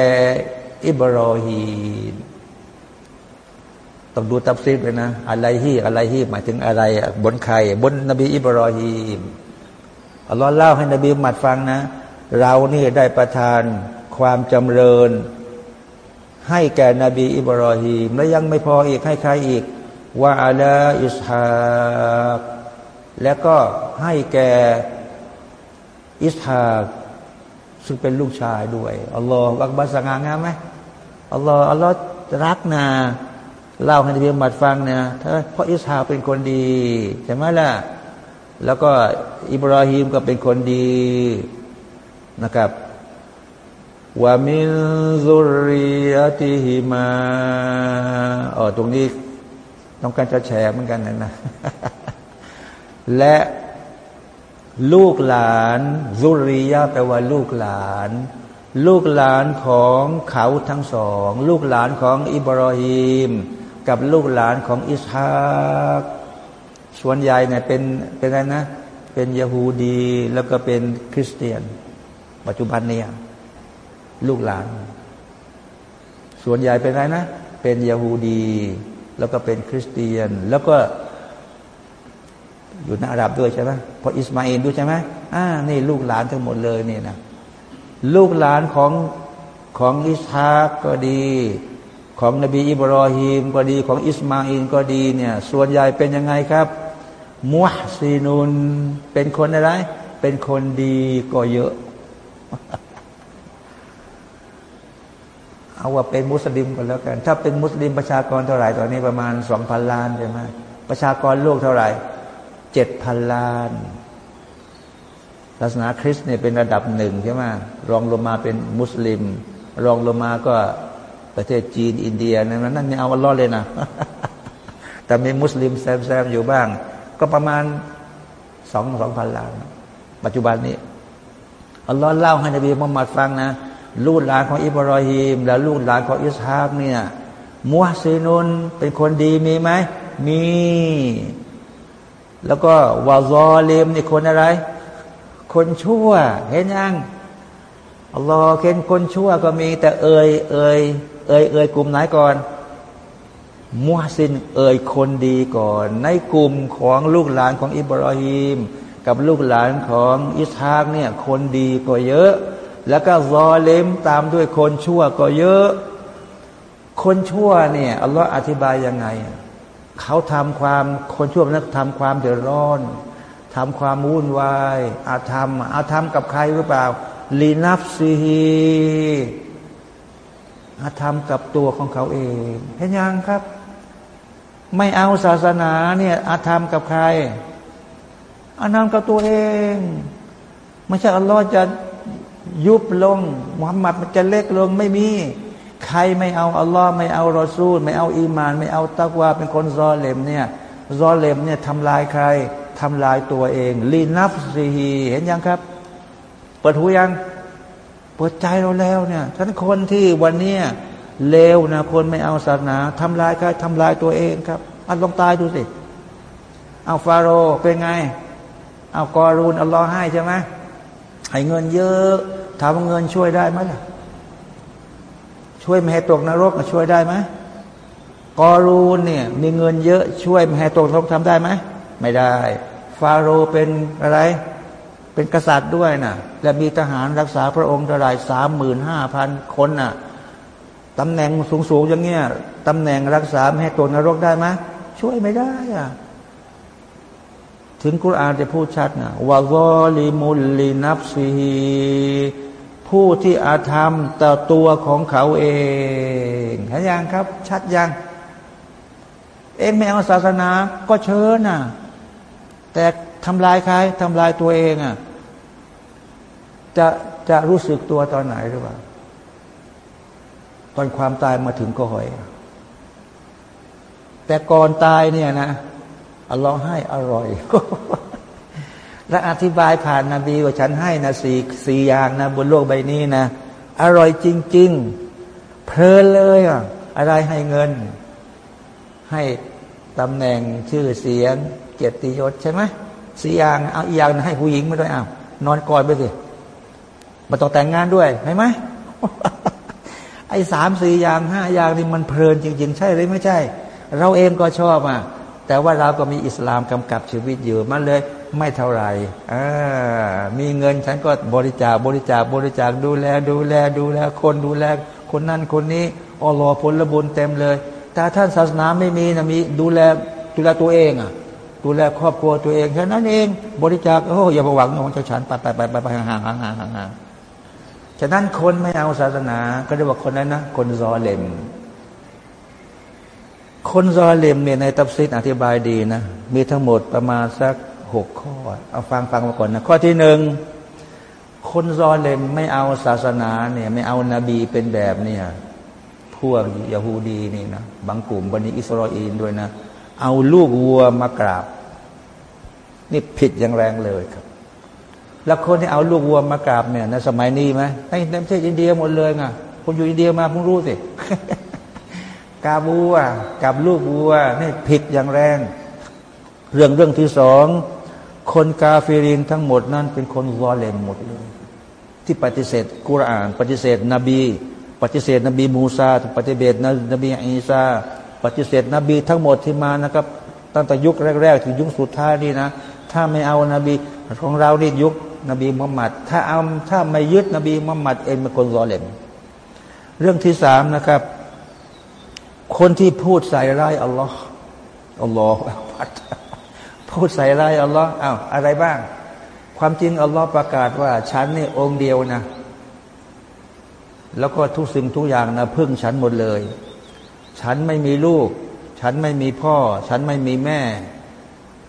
อิบรอฮีมต้องดูตับซิบเลยนะ อะไรฮีอะไรฮีหมายถึงอะไร บนใคร บนนบีอิบรอฮีมอัลลอฮ์เล่าให้นบีมัดฟังนะ เรานี่ได้ประทานความจำเริญ ให้แก่นบีอิบรอฮีม และยังไม่พออีกให้ใครอีกว่าอัลาอิสฮากแล้วก็ให้แก่ อิสฮากซึ่งเป็นลูกชายด้วยอัลลอฮ์อักบัสงางามไหมอัลลอฮ์อัลลอฮ์รักนาเล่าให้นบีมัดฟังเนี่ยถ้าเพราะอิสฮากเป็นคนดีใช่ไหมล่ะแล้วก็อิบราฮิมก็เป็นคนดีนะครับว่ามินซุริยติฮิมาอ๋อตรงนี้ต้องการจะแชร์เหมือนกันนะนะและ ลูกหลานซุริยะแปลว่าลูกหลาน ลูกหลานของเขาทั้งสอง ลูกหลานของอิบราฮิมกับลูกหลานของอิสฮากส่วนใหญ่เนี่ยเป็นเป็นอะไรนะ เป็นยาฮูดีแล้วก็เป็นคริสเตียน ปัจจุบันเนี่ยลูกหลาน ส่วนใหญ่เป็นอะไรนะ เป็นยาฮูดี แล้วก็เป็นคริสเตียน แล้วก็ อยู่ในอาหรับด้วยใช่ไหมพออิสมาอินด้วยใช่ไหมอ่านี่ลูกหลานทั้งหมดเลยนี่นะลูกหลานของของอิสฮากก็ดี ของนบีอิบรอฮีมก็ดีของอิสมาอินก็ดีเนี่ย ส่วนใหญ่เป็นยังไงครับมุฮซีนุนเป็นคนอะไร เป็นคนดีก็เยอะ เอาว่าเป็นมุสลิมกันแล้วกัน ถ้าเป็นมุสลิมประชากรเท่าไหร่ตอนนี้ประมาณสองพันล้านใช่ไหมประชากรโลกเท่าไหร่ เจ็ดพันล้านศาสนาคริสต์เนี่ยเป็นระดับหนึ่งใช่ไหมรองลงมาเป็นมุสลิม รองลงมาก็ประเทศจีนอินเดียนั่นนั่นไม่เอาอัลลอฮ์เลยนะ แต่มีมุสลิมแซมๆอยู่บ้าง ก็ประมาณสองสองพันล้าน ปัจจุบันนี้อัลลอฮ์เล่าให้นบีมุฮัมมัดฟังนะลูกหลานของอิบรอฮีมและลูกหลานของอิสฮากเนี่ยมุฮซีนุนเป็นคนดีมีไหมมี แล้วก็วาซอเลมนี่คนอะไร คนชั่ว เห็นยังอัลลอฮ์เข็นคนชั่วก็มี แต่เอ่ยเอ่ยเอ่ยเอ่ยกลุ่มไหนก่อนมุฮซินเอ่ยคนดีก่อน ในกลุ่มของลูกหลานของอิบราฮิมกับลูกหลานของอิสฮากเนี่ยคนดีก็เยอะ แล้วก็ซอเลมตามด้วยคนชั่วก็เยอะ คนชั่วเนี่ยอัลลอฮ์อธิบายยังไง เขาทำความคนชั่วนั้นทำความเดือดร้อนทำความวุ่นวายอาธรรมอาธรรมกับใครหรือเปล่าลีนัฟซีฮีอาธรรมกับตัวของเขาเองเห็นยังครับ ไม่เอาศาสนาเนี่ยอาธรรมกับใครอาธรรมกับตัวเองไม่ใช่อัลลอฮ์จะยุบลงมุฮัมมัดมันจะเล็กลงไม่มี ใครไม่เอาอัลลอฮ์ไม่เอารอซูล ไม่เอาอีมาน ไม่เอาตักวาเป็นคนซอเลมเนี่ยซอเลมเนี่ยทำลายใครทำลายตัวเองลีนัฟซีฮีเห็นยังครับ เปิดหูยังเปิดใจเราแล้วเนี่ยท่านคนที่วันนี้เลวนะคนไม่เอาศาสนาทำลายใครทำลายตัวเองครับอันลองตายดูสิเอาฟาโรเป็นไง เอากอรูนอัลลอฮ์ให้ใช่ไหมให้เงินเยอะถามว่าเงินช่วยได้ไหมล่ะ ช่วยไม่ให้ตกนรกช่วยได้ไหมกอรูนเนี่ยมีเงินเยอะช่วยไม่ให้ตกนรกทำได้ไหมไม่ได้ ฟาโรเป็นอะไร เป็นกษัตริย์ด้วยนะและมีทหารรักษาพระองค์เท่าไรสามหมื่นห้าพันคนน่ะตำแหน่งสูงๆอย่างเงี้ยตำแหน่งรักษาไม่ให้ตกนรกได้ไหมช่วยไม่ได้อะถึงกุรอานจะพูดชัดนะวะซอลิมุลลินับซีฮี ผู้ที่อาธรรมต่อตัวของเขาเองเห็นยังครับ ชัดยัง เองไม่เอาศาสนาก็เชิญนะแต่ทำลายใครทำลายตัวเองอะจะจะรู้สึกตัวตอนไหนหรือเปล่า ตอนความตายมาถึงก็หอย แต่ก่อนตายเนี่ยนะอัลลอฮ์ให้อร่อย และอธิบายผ่านนาบีว่าฉันให้นะสี่สี่อย่างนะบนโลกใบนี้นะ อร่อยจริง ๆ เพลินเลยอะอะไรให้เงิน ให้ตำแหน่งชื่อเสียง เกียรติยศใช่ไหมสี่อย่างเอาอีกอย่างให้ผู้หญิงมาด้วยอ้าวนอนกอดไปสิมาต้อแต่งงานด้วยเห็นไหมไอ้สามสี่อย่างห้าอย่างนี่มันเพลินจริง ๆ ใช่หรือไม่ใช่ เราเองก็ชอบอะแต่ว่าเราก็มีอิสลามกำกับชีวิตอยู่มันเลย ไม่เท่าไหร่อ่ามีเงินฉันก็บริจาคบริจาคบริจาคดูแล ดูแล ดูแล คนดูแล คนนั้นคนนี้อัลลอฮ์ผลบุญเต็มเลย แต่ท่านศาสนาไม่มีนะมีดูแลดูแลตัวเองอะ ดูแลครอบครัวตัวเองแค่นั้นเองบริจาคโอ้อย่าไปหวังของเจ้าฉันไปไปไปไปไปห่างห่างห่างห่างห่างฉะนั้นคนไม่เอาศาสนา ก็เรียกว่าคนนั้นนะคนซอเลมคนซอเลมเนี่ยในตับซิดอธิบายดีนะ มีทั้งหมดประมาณสัก หกข้อ เอาฟังฟังมาก่อนนะ ข้อที่หนึ่งคนซอเลมไม่เอาศาสนาเนี่ย ไม่เอานาบีเป็นแบบเนี่ย พวกยาฮูดีนี่นะบางกลุ่มบันิอิสราเอลด้วยนะ เอาลูกวัวมากราบ นี่ผิดอย่างแรงเลยครับ แล้วคนที่เอาลูกวัวมากราบเนี่ยในสมัยนี้ไหมในประเทศอินเดียหมดเลยไงคนอยู่อินเดียมาเพิ่งรู้สิกาบัวกับลูกวัวนี่ผิดอย่างแรง เรื่องเรื่องที่สอง คนกาเฟรินทั้งหมดนั้น เป็นคนวอเลมหมดเลย ที่ปฏิเสธกุรอาน ปฏิเสธนบี ปฏิเสธนบีมูซาปฏิเสธนบีอีสาปฏิเสธนบีทั้งหมดที่มานะครับ ตั้งแต่ยุคแรก ๆ ถึงยุคสุดท้ายนี่นะ ถ้าไม่เอานบีของเรานี่ยุคนบีมุฮัมมัดถ้าเอาถ้าไม่ยึดนบีมุฮัมมัดเองเป็นคนวอเลมเรื่องที่สามนะครับ คนที่พูดใส่ร้ายอัลลอฮ์อัลลอฮ์อัลลอฮ์ พูดใส่ร้ายอัลลอฮ์อ้าวอะไรบ้าง ความจริงอัลลอฮ์ประกาศว่า ฉันนี่องค์เดียวนะ แล้วก็ทุกสิ่งทุกอย่างนะพึ่งฉันหมดเลย ฉันไม่มีลูก ฉันไม่มีพ่อ ฉันไม่มีแม่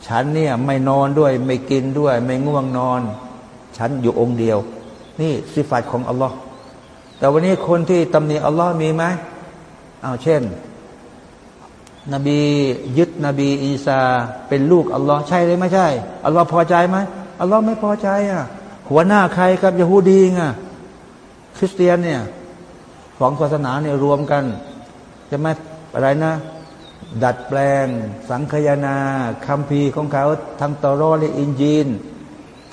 ฉันเนี่ยไม่นอนด้วย ไม่กินด้วย ไม่ง่วงนอน ฉันอยู่องค์เดียว นี่สิฟัตของอัลลอฮ์แต่วันนี้คนที่ตำหนิอัลลอฮ์มีไหมอ้าวเช่น นบียึดนบีอีสาเป็นลูกอัลลอฮ์ใช่หรือไม่ใช่อัลลอฮ์พอใจไหมอัลลอฮ์ไม่พอใจอะ หัวหน้าใครครับยะฮูดีไงคริสเตียนเนี่ยสองศาสนาเนี่ยรวมกันจะไม่อะไรนะ ดัดแปลง สังคยนาคัมภีร์ของเขาทั้งตอรอและอินจีน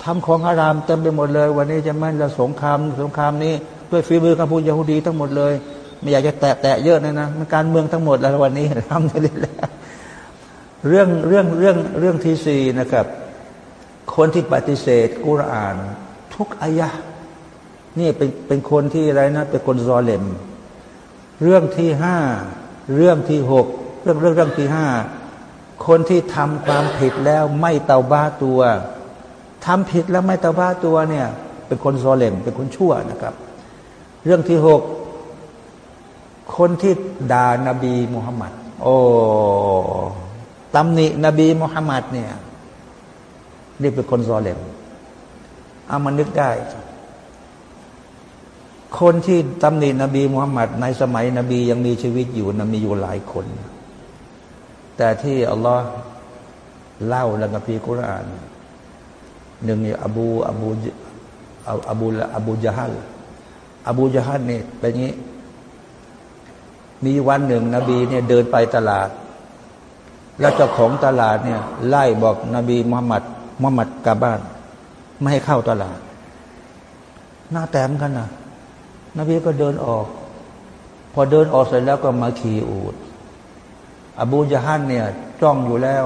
ทำของอารามเต็มไปหมดเลย วันนี้จะไม่ละสงครามสงครามนี้ ด้วยฝีมือคำพูดยะฮูดีทั้งหมดเลย ไม่อยากจะแตะแตะเยอะนะนะมันการเมืองทั้งหมดแล้ววันนี้ทำได้แล้วเรื่องเรื่องเรื่องเรื่องที่สี่นะครับ คนที่ปฏิเสธกุรอาน ทุกอายะนี่เป็นเป็นคนที่อะไรนะ เป็นคนซอเลมเรื่องที่ห้าเรื่องที่หกเรื่องเรื่องเรื่องที่ห้าคนที่ทำความผิดแล้วไม่เตาบ้าตัวทำผิดแล้วไม่เตาบ้าตัวเนี่ย เป็นคนซอเลมเป็นคนชั่วนะครับ เรื่องที่หก คนที่ด่านาบีมุฮัมมัดโอ้ตำหนินบีมุฮัมมัดเนี่ยนี่เป็นคนซอเลมเอามานึกได้ คนที่ตำหนินบีมุฮัมมัดในสมัยนบียังมีชีวิตอยู่นะมีอยู่หลายคน แต่ที่อัลลอฮ์เล่าแล้วกับพีกุรอานหนึ่งอบูอบูอบูอบูจฮัลอบูจฮัลเนี่ยเป็นงี้ มีวันหนึ่งนบีเนี่ยเดินไปตลาด แล้วเจ้าของตลาดเนี่ย ไล่บอกนบีมุฮัมมัดมุฮัมมัดกลับบ้าน ไม่ให้เข้าตลาด หน้าแต้มกันนะนบีก็เดินออก พอเดินออกเสร็จแล้วก็มาขี่อูดอบูจาฮันเนี่ยจ้องอยู่แล้ว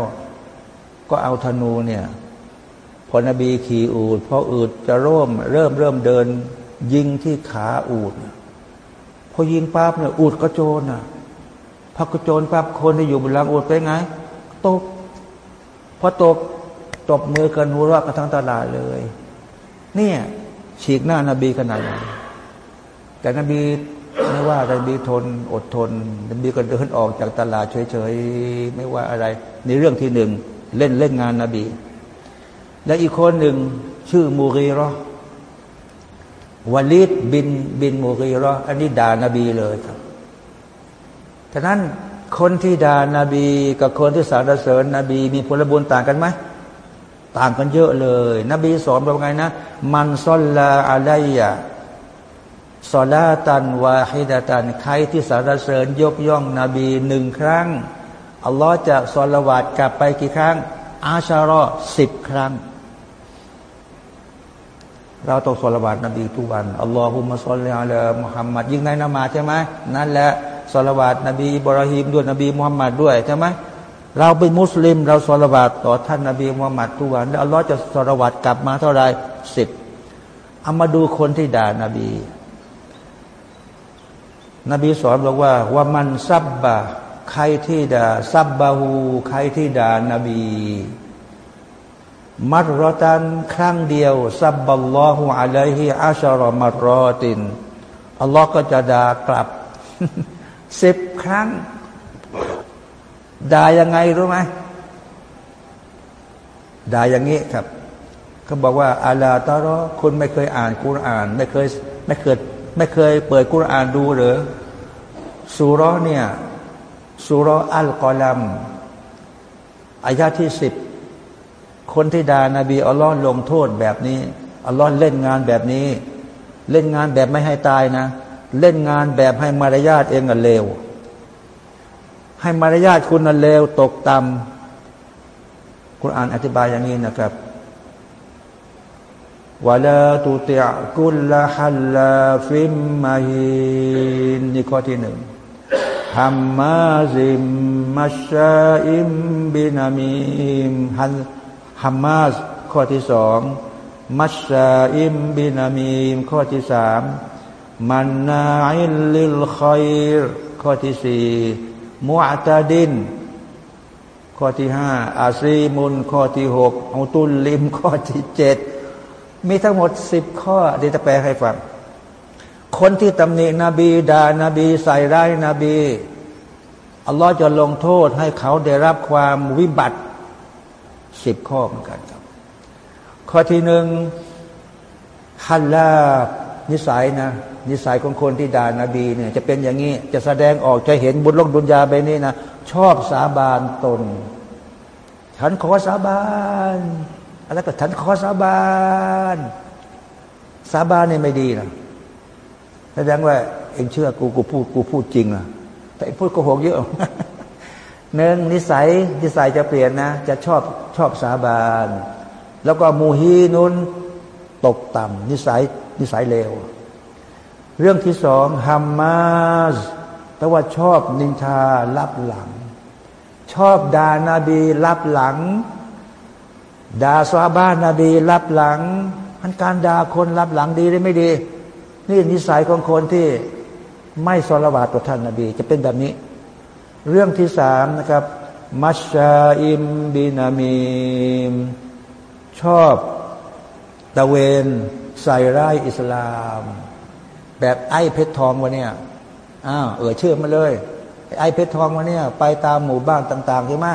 ก็เอาธนูเนี่ย พอนบีขี่อูดพออูดจะเริ่มเริ่มเริ่มเดิน ยิงที่ขาอูดพ อยิงปั๊บเนี่ยอูดก็โจรน่ะพอกระโจนปั๊บคนที่อยู่บนหลังอูดไปไงตกพอตกตบมือกันหัวเราะกันทั้งตลาดเลย เนี่ยฉีกหน้านาบีขนาดไหนแต่นบีไม่ว่าแต่นบีทนอดทนนบีก็เดินออกจากตลาดเฉยๆไม่ว่าอะไร ในเรื่องที่หนึ่งเล่นเล่นงานนาบี และอีกคนหนึ่งชื่อมูรีรอ วาลิดบินบินมูรีรออันนี้ด่านาบีเลยครับฉะนั้นคนที่ด่านาบี กับคนที่สรรเสริญนบี มีผลบุญต่างกันไหมต่างกันเยอะเลย นบีสอนเราไงนะ มันซอลลาอะลัยะซอลาตันวาฮิดาตันใครที่สรรเสริญยกย่องนบีหนึ่งครั้งอัลลอฮ์จะสอละวาดกลับไปกี่ครั้ง อาชารอสิบครั้ง เราต้องสอลวาดนบีทุกวันอัลลอฮุมะซอลลิอัลมุฮัมมัดยิ่งในนมาใช่ไหมนั่นแหละสอลวาดนบีบรอฮิมด้วยนบีมุฮัมมัดด้วยใช่ไหมเราเป็นมุสลิม เราสลวาดต่อท่านนบีมุฮัมมัดทุกวันแล้วอัลลอฮ์จะสลวาดกลับมาเท่าไรสิบเอามาดูคนที่ด่านาบี นบีสอนบอกว่าว่ามันซับบะใครที่ด่าซับบาหูใครที่ด่านาบี มัรรตันครั้งเดียวซับบัลลอฮุอะลัยฮิอาชรอมัรรอตินอัลลอฮ์ก็จะด่ากลับสิบครั้งด่ายังไงรู้ไหมด่าอย่างนี้ครับเขาบอกว่าอาลาตารอคุณไม่เคยอ่านกุรอาน ไม่เคยไม่เคยไม่เคยเปิดกุรอานดูหรือสุรอเนี่ยสุรอัลกอลัมอายาที่สิบ คนที่ด่านาบีอัลลอฮ์ลงโทษแบบนี้อัลลอฮ์เล่นงานแบบนี้ เล่นงานแบบไม่ให้ตายนะ เล่นงานแบบให้มารยาทเองกันเลว ให้มารยาทคุณเลวตกต่ำคุณอ่านอธิบายอย่างนี้นะครับวะลาตุติอกุลละฮัลลาฟิมมาฮินนี่ข้อที่หนึ่งฮัมมาซิมมัชชาอิมบินามิมฮัน همازข้อที่สองمشاء بنميمข้อที่สามمناع للخيرข้อที่สี่معتد ข้อที่ห้าอาซีมุน ข้อที่หกعتل ข้อที่เจ็ดมีทั้งหมดสิบข้อเดี๋ยวจะแปลให้ฟัง คนที่ตำหนินบีด่านบี ใส่ร้ายนบี อัลลอฮ์จะลงโทษให้เขาได้รับความวิบัติ สิบข้อเหมือนกันครับ ข้อที่หนึ่งฮัลลานิสัยนะ นิสัยของคนที่ด่านาบีเนี่ย จะเป็นอย่างนี้ จะแสดงออกจะเห็นบุญลกดุนยาไปนี้นะชอบสาบานตน ฉันขอสาบานอะไรก็ฉันขอสาบานสาบานเนี่ยไม่ดีนะแสดงว่า เองเชื่อกูกูพูดกูพูดจริงนะแต่พูดโกหกเยอะ หนึ่งนิสัยนิสัยจะเปลี่ยนนะ จะชอบชอบสาบาน แล้วก็มูฮีนุนตกต่ำนิสัยนิสัยเลว เรื่องที่สองฮัมมาสแปลว่าชอบนินทาลับหลัง ชอบด่านาบีลับหลังด่าซาบ้านนาบีลับหลังมันการด่าคนลับหลังดีหรือไม่ดี นี่นิสัยของคนที่ไม่สละวาต่อท่านนาบี จะเป็นแบบนี้ เรื่องที่สามนะครับ มัชชาอิมบินามีม ชอบตะเวนใส่ร้ายอิสลาม แบบไอ้เพชรทองวันเนี้ยอ้าวเออเชื่อมาเลย ไอ้เพชรทองวันเนี้ยไปตามหมู่บ้านต่าง ๆ ใช่ไหม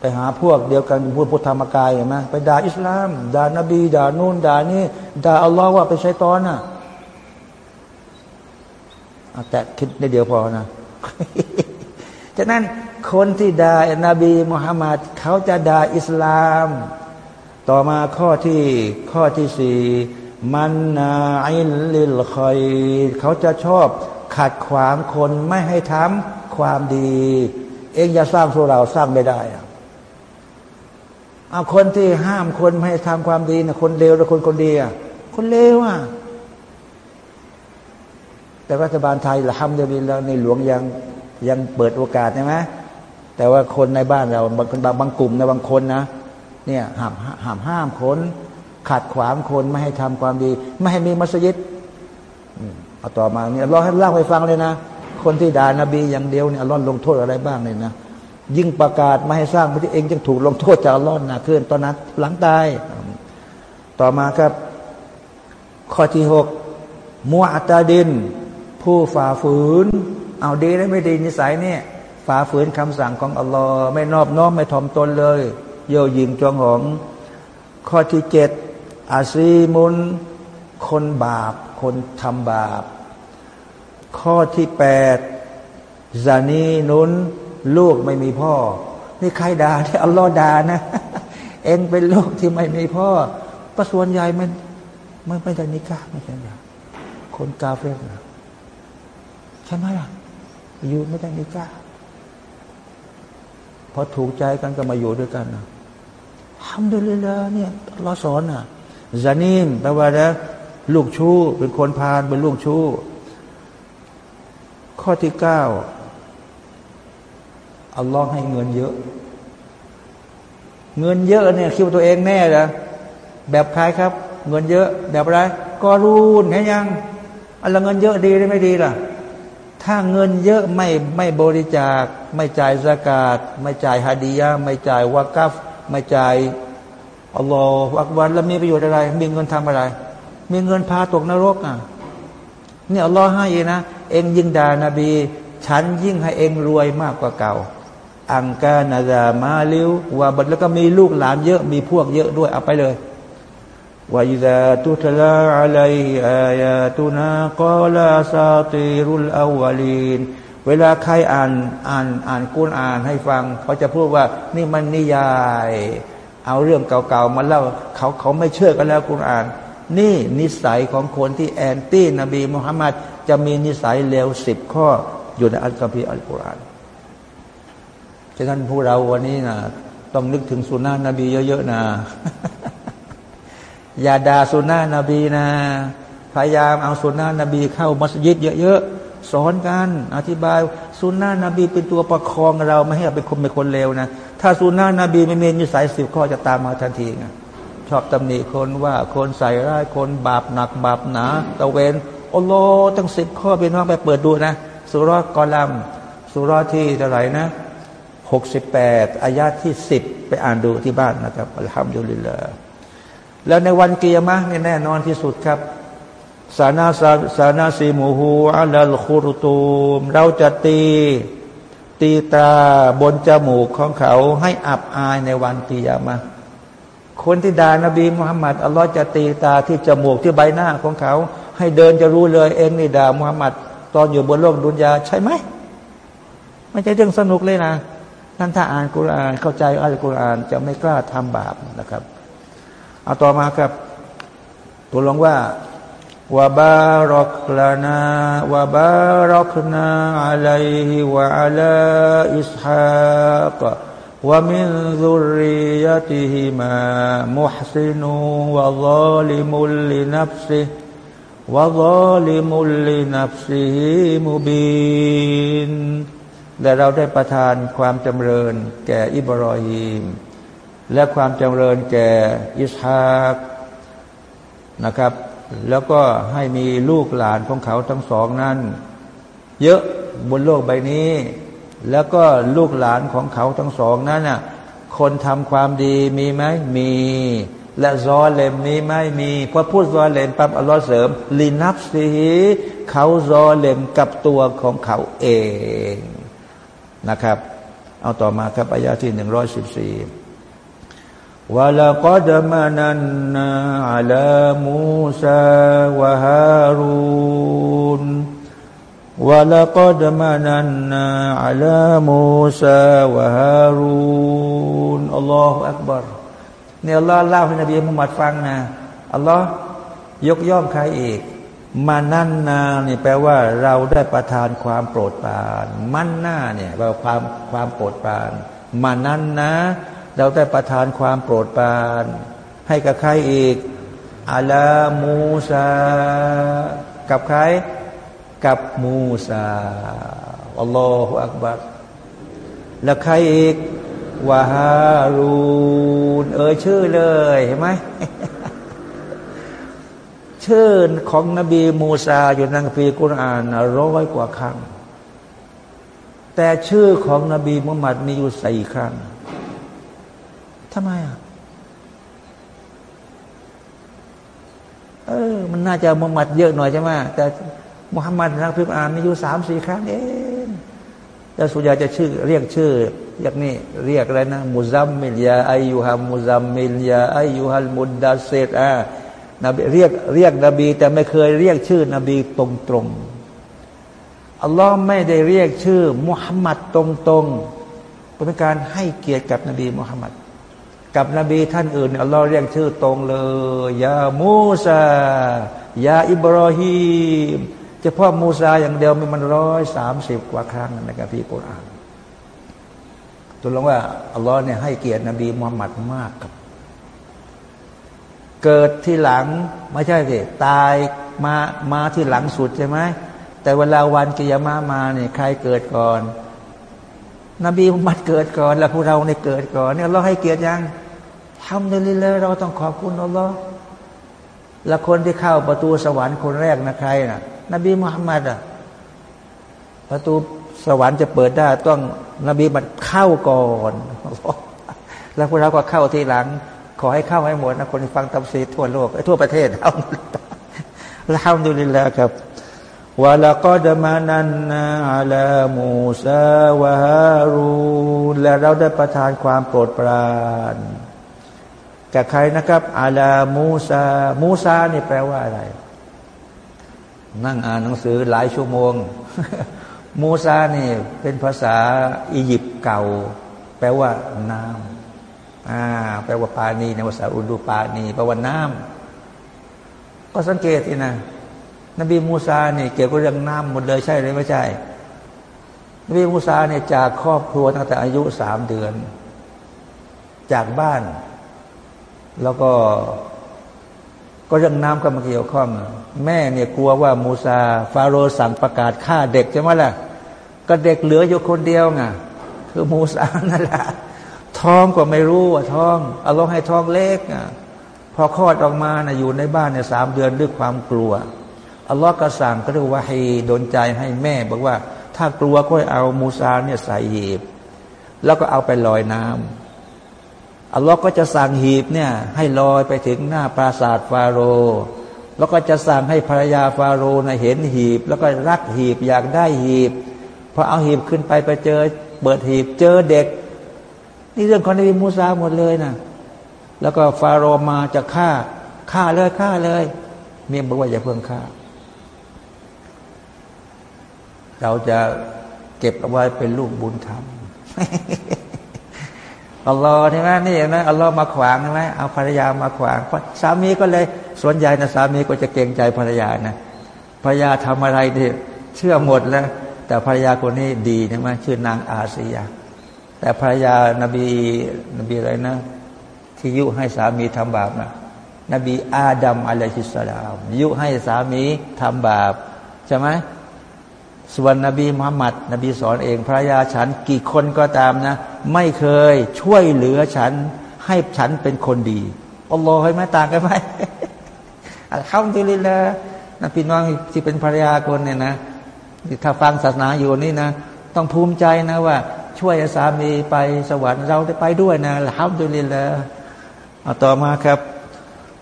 ไปหาพวกเดียวกันพูดพุทธรรมกายเห็นไหมไปด่าอิสลามด่านบีด่านู่นด่านี่ด่าอัลลอฮ์ว่าเป็นชัยตอนน่ะแต่คิดในเดียวพอนะ ฉะนั้นคนที่ด่านาบีมุฮัมมัดเขาจะด่าอิสลาม ต่อมาข้อที่ข้อที่สี่มันนาอิลลิลคอยเขาจะชอบขัดขวางคนไม่ให้ทำความดี เองอย่าสร้างพวกเราสร้างไม่ได้อะเอาคนที่ห้ามคนไม่ให้ทำความดีนะคนเลวหรือคนคนดีอะคนเลวอะแต่รัฐบาลไทยละทำเดียวแล้วในหลวงยัง ยังเปิดโอกาสใช่ไหมแต่ว่าคนในบ้านเราบางคนบางกลุ่มนะบางคนนะเนี่ยห้ามห้ามห้ามคนขัดขวางคนไม่ให้ทำความดี ไม่ให้มีมัสยิดเอาต่อมาเนี่ยเราให้เล่าให้ฟังเลยนะ คนที่ด่านาบีอย่างเดียวเนี่ยร้อนลงโทษอะไรบ้างเลยนะยิ่งประกาศไม่ให้สร้างพระเองจึงถูกลงโทษจากอัลลอฮ์หนักขึ้นตอนนั้นหลังตาย ต่อมาครับ ข้อที่หกมัวอัตาดิน ผู้ฝ่าฝืน เอาดีได้ไม่ดีนิสัยเนี่ยฝ่าฝืนคำสั่งของอัลลอฮ์ไม่นอบน้อมไม่ถ่อมตนเลย เย่อหยิ่งจองหองข้อที่เจ็ดอาซีมุน คนบาป คนทำบาป ข้อที่แปดซานีนุน ลูกไม่มีพ่อ นี่ใครด่าที่อัลลอฮ์ด่านะ เองเป็นลูกที่ไม่มีพ่อประส่วนใหญ่มันมันไม่ได้นิกาไม่ใช่หรอคนกาเฟรนะใช่ไหมล่ะ อยู่ไม่ได้นิกาพอถูกใจกันก็มาอยู่ด้วยกันนะทำด้วยเลยละเนี่ยเราสอนอะซานีนแปลว่านะลูกชู้เป็นคนพาลเป็นลูกชู้ข้อที่เก้าอัลลอฮ์ให้เงินเยอะ เงินเยอะเนี่ยคิดว่าตัวเองแน่เหรอแบบใครครับ เงินเยอะ แบบอะไรก็รูนแค่ยังอะไรเงินเยอะดีหรือไม่ดีล่ะ ถ้าเงินเยอะไม่ไม่บริจาค ไม่จ่ายสกาดไม่จ่ายฮาดียะไม่จ่ายวากัฟไม่จ่ายอัลลอฮฺอักวันแล้วมีประโยชน์อะไร มีเงินทำอะไร มีเงินพาตกนรกอะเนี่ยอัลลอฮ์ให้เองนะ เองยิ่งด่านาบี ฉันยิ่งให้เองรวยมากกว่าเก่า อังกานาดามาลิววาบัดแล้วก็มีลูกหลานเยอะมีพวกเยอะด้วยเอาไปเลย ว่าอิดะตุตลาอะลัยอายาตุนากอลาซาติรุลอาวลีนเวลาใครอ่านอ่านอ่านกุณอ่านให้ฟัง เขาจะพูดว่านี่มันนิยาย เอาเรื่องเก่าๆมาเล่าเขาเขาไม่เชื่อกันแล้วกุณอ่าน นี่นิสัยของคนที่แอนตี้นบีมุฮัมมัดจะมีนิสัยเลวสิบข้ออยู่ในอัลกัมภีร์อัลกุรอานฉะนั้นพวกเราวันนี้นะต้องนึกถึงสุนนะนบีเยอะๆนะ อย่าด่าสุนนะนบีนะ พยายามเอาสุนนะนบีเข้ามัสยิดเยอะๆสอนกัน อธิบายสุนนะนบีเป็นตัวประคองเราไม่ให้เป็นคนเป็นคนเลวนะ ถ้าสุนนะนบีไม่มีนิสัยสิบข้อจะตามมาทันทีไงชอบตำหนิคนว่าคนใส่ร้ายคนบาปหนักบาปหนาตะเวนอัลลตั้งสิบข้อเป็นว่าไปเปิดดูนะสุรกอลัมสุรที่เท่าไหร่นะหกสิบแปดอายาที่สิบไปอ่านดูที่บ้านนะครับอัลฮัมดุลิลลาห์ แล้วในวันเกิยามะนี่แน่นอนที่สุดครับสานาสาสานาซีมูฮูอัลลคุรตูม เราจะตี ตีตาบนจมูกของเขาให้อับอายในวันกิยามะคนที่ด่านบีมุฮัมมัดอัลลอฮ์จะตีตาที่จมูกที่ใบหน้าของเขา ให้เดินจะรู้เลยเองนี่ด่ามุฮัมมัดตอนอยู่บนโลกดุนยาใช่ไหมไม่ใช่เรื่องสนุกเลยนะท่านถ้าอ่านกุรอานเข้าใจอัลกุรอานจะไม่กล้าทำบาปนะครับ เอาต่อมาครับตัวลงว่าวาบารอกลานาวาบารอกนาอะลัยฮิวะอัลาอิสฮากวะมินซุริยะติฮิมามุฮซินูวะซาลิมุลลินับซิวะซาลิมุลลินับซิฮิมุบินและเราได้ประทานความจำเริญแก่อิบรอฮีม และความจำเริญแก่อิสฮากนะครับ แล้วก็ให้มีลูกหลานของเขาทั้งสองนั้น เยอะบนโลกใบนี้ แล้วก็ลูกหลานของเขาทั้งสองนั้นน่ะคนทำความดีมีไหมมี และซอเลมมีไหมมีพอพูดซอเลมปั๊บอัลลอฮ์เสริมลินับซีเขาซอเลมกับตัวของเขาเองนะครับ เอาต่อมาครับอายาที่หนึ่งร้อยสิบสี่ วะลกอดมานันนาอัลามูซาวะฮารูนวะลกอดมานันนาอัลามูซาวะฮารูนอัลลอฮฺอักบารเนี่ยอัลลอฮ์เล่าให้นบีมุฮัมมัดฟังนะอัลลอฮ์ยกย่องใครอีกมานั่นนาเนี่ยแปลว่าเราได้ประทานความโปรดปราน มั่นหน้าเนี่ยแปลว่าความความโปรดปราน มานั่นนะ เราได้ประทานความโปรดปราน ให้กับใครอีกอัลามูซา กับใคร กับมูซาอัลลอฮฺอักบัรแล้วใครอีกวาฮารูน เอ่ยชื่อเลยเห็นไหมชื่อของนบีมูซาอยู่ในคัมภีร์กุรอานร้อยกว่าครั้งแแต่ชื่อของนบีมุฮัมมัดมีอยู่สี่ครั้ง ทำไมอะ เออ มันน่าจะมุฮัมมัดเยอะหน่อยใช่ไหมแต่มุฮัมมัดนักพิมพ์อ่านมีอยู่สามสี่ครั้งเองแต่สุญาจะชื่อ เรียกชื่อเรียกนี่เรียกอะไรนะมุซัมมิลยาอายุฮัมมุซัมมิลยาอายุฮัลมุดดัสเซตอ่านบีเรียกเรียกนบี แต่ไม่เคยเรียกชื่อนบีตรงตรงอัลลอฮ์ไม่ได้เรียกชื่อมุฮัมมัดตรงตรงๆเป็นการให้เกียรติกับนบีมุฮัมมัด กับนบีท่านอื่นอัลลอฮ์เรียกชื่อตรงเลยยามูซายาอิบรอฮีมเฉพาะมูซาอย่างเดียวมันร้อยสามสิบกว่าครั้งในะครับพี่กุรอานตัวลงว่าอัลลอฮ์เนี่ยให้เกียรตินบีมุฮัมมัดมากครับ เกิดที่หลังไม่ใช่สิตายมามาที่หลังสุดใช่ไหมแต่เวลาวันกิยามามาเนี่ยใครเกิดก่อน นบีมุฮัมมัดเกิดก่อน แล้วพวกเราเนี่ยเกิดก่อนเนี่ยเราให้เกียรติยังทำได้เลยเราต้องขอบคุณอัลลอฮ์แล้วคนที่เข้าประตูสวรรค์คนแรกนะใครนะนบีมุฮัมมัดอะประตูสวรรค์จะเปิดได้ต้องนบีมันเข้าก่อนแล้วพวกเราก็เข้าทีหลัง ขอให้เข้าให้หมดนะคนที่ฟังตัมซีทั่วโลกทั่วประเทศเอาละฮัมดุลิลลครับ วะละก็ดมานันนาอัลามูซาวะฮารูและเราได้ประทานความโปรดปรานแกับใครนะครับอาลามูซา มูซานี่แปลว่าอะไร นั่งอ่านหนังสือหลายชั่วโมง มูซานี่เป็นภาษาอียิปต์เก่า แปลว่าน้ำอ่าแปลว่าปานีในภาษาอุดูปานีแปลว่าน้ำก็สังเกตนะ นบีมูซาเนี่ยเกี่ยวกับเรื่องน้ำหมดเลยใช่หรือไม่ใช่ นบีมูซาเนี่ยจากครอบครัวตั้งแต่อายุสามเดือน จากบ้าน แล้วก็ก็เรื่องน้ำก็มาเกี่ยวข้อง แม่เนี่ยกลัวว่ามูซา ฟาโรห์สั่งประกาศฆ่าเด็กใช่ไหมล่ะ ก็เด็กเหลืออยู่คนเดียวไงคือมูซานั่นแหละท้องก็ไม่รู้ว่าท้องเอาลองให้ท้องเล็กอะพอคลอดออกมานะอยู่ในบ้านเนี่ยสามเดือนด้วยความกลัว อัลลอฮ์ก็สั่งก็เรียกว่าให้ดนใจให้แม่ บอกว่า ถ้ากลัวก็เอามูซาเนี่ยใส่หีบ แล้วก็เอาไปลอยน้ำอัลลอฮ์ก็จะสั่งหีบเนี่ยให้ลอยไปถึงหน้าปราสาทฟาโรห์แล้วก็จะสั่งให้ภรรยาฟาโรห์นะเห็นหีบ แล้วก็รักหีบอยากได้หีบพอเอาหีบขึ้นไปไปเจอเปิดหีบเจอเด็ก นี่เรื่องของนบีมูซาหมดเลยนะแล้วก็ฟาโรห์มาจะฆ่าฆ่าเลยฆ่าเลย เมียบอกว่าอย่าเพิ่งฆ่า เราจะเก็บเอาไว้เป็นลูกบุญธรรมอัลลอฮ์ใช่ไหมนี่เห็นไหมอัลลอฮ์มาขวางใช่ไหมเอาภรรยามาขวางสามีก็เลยส่วนใหญ่นะสามีก็จะเกรงใจภรรยานะภรรยาทำอะไรเนี่ยเชื่อหมดแล้ว แต่ภรรยาคนนี้ดีใช่ไหมชื่อนางอาเซียแต่ภรรยานบีนบีอะไรนะ ที่ยุให้สามีทำบาปนะนบีอาดัมอะลัยฮิสสลามยุให้สามีทำบาปใช่ไหม ส่วนนบีมุฮัมมัดนบีสอนเองภรรยาฉันกี่คนก็ตามนะ ไม่เคยช่วยเหลือฉัน ให้ฉันเป็นคนดีอัลลอฮ์ให้ไหมต่างกันไหมอัลฮัมดุลิลละนะพี่น้องที่เป็นภรรยาคนเนี่ยนะถ้าฟังศาสนาอยู่นี่นะ ต้องภูมิใจนะว่า ช่วยสามีไปสวรรค์เราได้ไปด้วยนะอัลฮัมดุลิลละเอาต่อมาครับ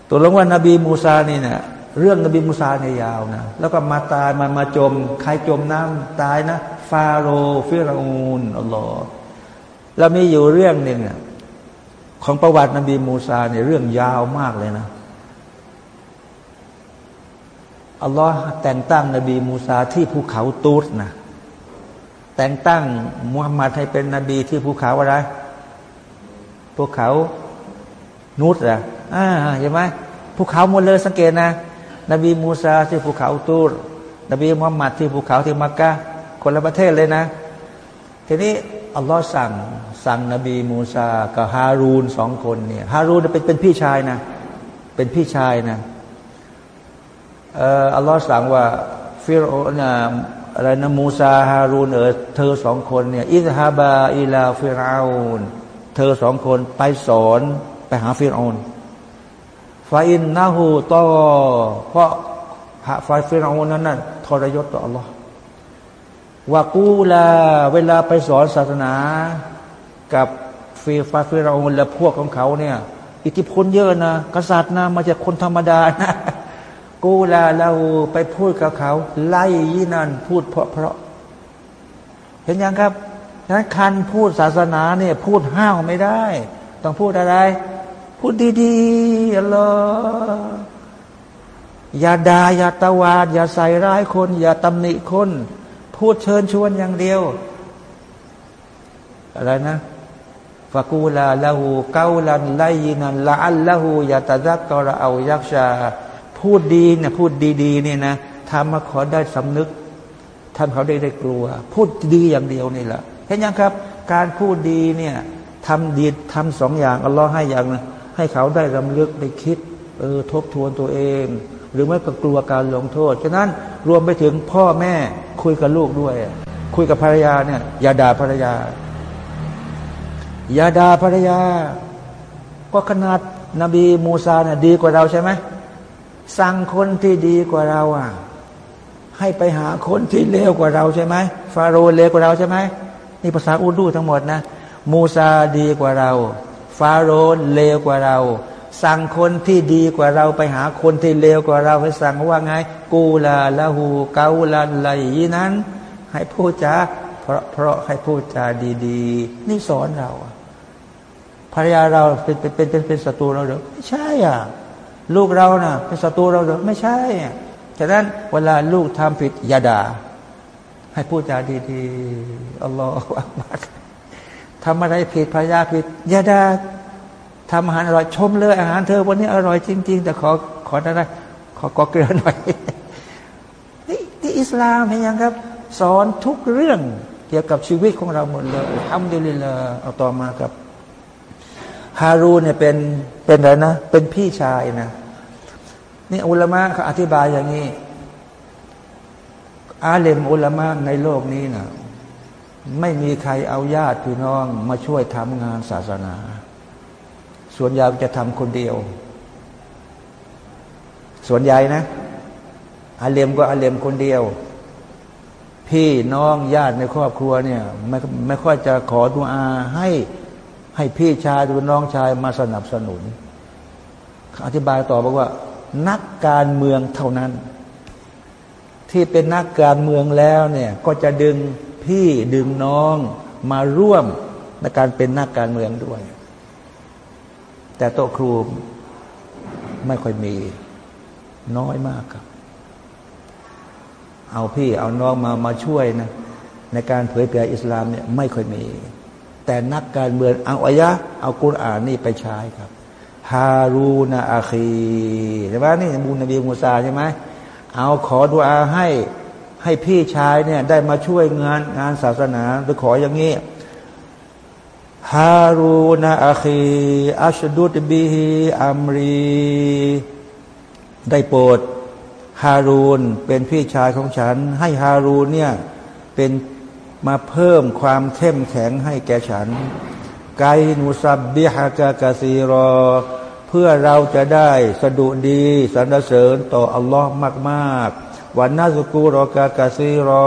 ตัวลงว่านบีมูซานี่เนะ เรื่องนบีมูซาเนี่ยยาวนะแล้วก็มาตายมามาจมใครจมน้ำตายนะ ฟาโรฟิรูนอัลลอฮ์แล้วมีอยู่เรื่องหนึ่งของประวัตินบีมูซาเนี่ยเรื่องยาวมากเลยนะอัลลอฮ์แต่งตั้งนบีมูซาที่ภูเขาตูดนะแต่งตั้งมุฮัมมัดให้เป็นนบีที่ภูเขาอะไรภูเขานูดอะอ่าเห็นไหมภูเขาหมดเลยสังเกตนะ นบีมูซาที่ภูเขาตูร นบีมุฮัมมัดที่ภูเขาที่มักกะคนละประเทศเลยนะ ทีนี้อัลลอฮ์สั่งสั่งนบีมูซากับฮารูนสองคนเนี่ยฮารูนเป็นเป็นพี่ชายนะ เป็นพี่ชายนะเอ่ออัลลอฮ์สั่งว่าฟิรเอาน์นะอะไรนะมูซาฮารูนเออเธอสองคนเนี่ยاذهبا إلى فرعونเธอสองคนไปสอนไปหาฟิรเอาน์ ฟาอินนาหูต่อเพราะพระฟาฟิรอานั้นน่ะทรยศต่อ Allah ฟวากูลาเวลาไปสอนศาสนา กับฟีฟาฟิราอุนและพวกของเขาเนี่ย อิทธิพลเยอะนะ กษัตริย์นะมาจากคนธรรมดานะกูลาเราไปพูดกับเขา ไล่ยี่นันพูดเพราะเพราะเห็นยังครับฉะนั้นคันพูดศาสนาเนี่ย พูดห้าวไม่ได้ ต้องพูดอะไร พูดดีๆอัลลอฮ์อย่าดา่าอย่าตวาด อย่าใส่ร้ายคน อย่าตำหนิคน พูดเชิญชวนอย่างเดียว อะไรนะฟากูลาละหูเกาลันไลยินันละอัลละหูยาตะซักกอระเอายักชาพูดดีเนี่ยพูดดีๆเนี่ยนะทำมาขอได้สำนึกทำเขาได้ได้กลัว พูดดีอย่างเดียวนี่แหละเห็นยังครับ การพูดดีเนี่ยทำดีทำสองอย่างอัลลอฮ์ให้อย่างนะ ให้เขาได้รำลึกได้คิดเออทบทวนตัวเอง หรือไม่ก็กลัวการลงโทษ ฉะนั้นรวมไปถึงพ่อแม่คุยกับลูกด้วย คุยกับภรรยาเนี่ยอย่าด่าภรรยา อย่าด่าภรรยา ก็ขนาดนบีมูซาเนี่ยดีกว่าเราใช่ไหมสั่งคนที่ดีกว่าเราอะ ให้ไปหาคนที่เลวกว่าเราใช่ไหมฟาโรห์เลวกว่าเราใช่ไหมนี่ภาษาอูดูทั้งหมดนะ มูซาดีกว่าเรา ฟาโรห์เลวกว่าเรา สั่งคนที่ดีกว่าเราไปหาคนที่เลวกว่าเราให้สั่งว่าไง กูลาละหูเกาลันไลนั้น ให้พูดจาเพราะเพราะให้พูดจาดีๆ นี่สอนเราภรรยาเราเป็นเป็นเป็นเป็นเป็นศัตรูเราหรือไม่ใช่อะลูกเราน่ะ เป็นศัตรูเราหรือไม่ใช่อะฉะนั้นเวลาลูกทำผิดอย่าด่าให้พูดจาดีๆอัลลอฮฺอักบัร ทำอะไรผิดภรรยาผิดอย่าด่าทำอาหารอร่อยชมเลย อาหารเธอวันนี้อร่อยจริง ๆ แต่ขอขออะไรขอขอเกลือหน่อยนี่ที่อิสลามเห็นยังครับ สอนทุกเรื่องเกี่ยวกับชีวิตของเราหมดเลยทำดีเลยเอาต่อมาครับฮารูเนี่ยเป็นเป็นอะไรนะ เป็นพี่ชายนะ นี่อุลามะเขาอธิบายอย่างนี้ อาเลมอุลามะในโลกนี้นะ ไม่มีใครเอาญาติพี่น้องมาช่วยทำงานศาสนา ส่วนใหญ่จะทำคนเดียว ส่วนใหญ่นะอาเลมก็อาเลมคนเดียว พี่น้องญาติในครอบครัวเนี่ยไม่ไม่ค่อยจะขอดุอาให้ให้พี่ชายหรือน้องชายมาสนับสนุน อธิบายต่อบอกว่า นักการเมืองเท่านั้น ที่เป็นนักการเมืองแล้วเนี่ยก็จะดึง พี่ดึงน้องมาร่วมในการเป็นนักการเมืองด้วย แต่โต๊ะครูไม่ค่อยมีน้อยมากครับ เอาพี่เอาน้องมามาช่วยนะ ในการเผยแผ่อิสลามเนี่ยไม่ค่อยมี แต่นักการเมืองเอาอายะเอากุรอานนี่ไปใช้ครับฮารูนาอาคีใช่ไหมนี่มูนบีมูซาใช่ไหมเอาขอดุอาให้ ให้พี่ชายเนี่ยได้มาช่วยงานงานศาสนาโดยขออย่างนี้ฮารูนาอาคีอัชดุตบิฮิอัมรี ได้โปรดฮารูนเป็นพี่ชายของฉัน ให้ฮารูนเนี่ยเป็นมาเพิ่มความเข้มแข็งให้แก่ฉัน ไกนุสับบิฮะกะกะซีรอ เพื่อเราจะได้สะดุดีสรรเสริญต่ออัลลอฮ์มาก ๆ วันนาสกูรอกะกะซีรอ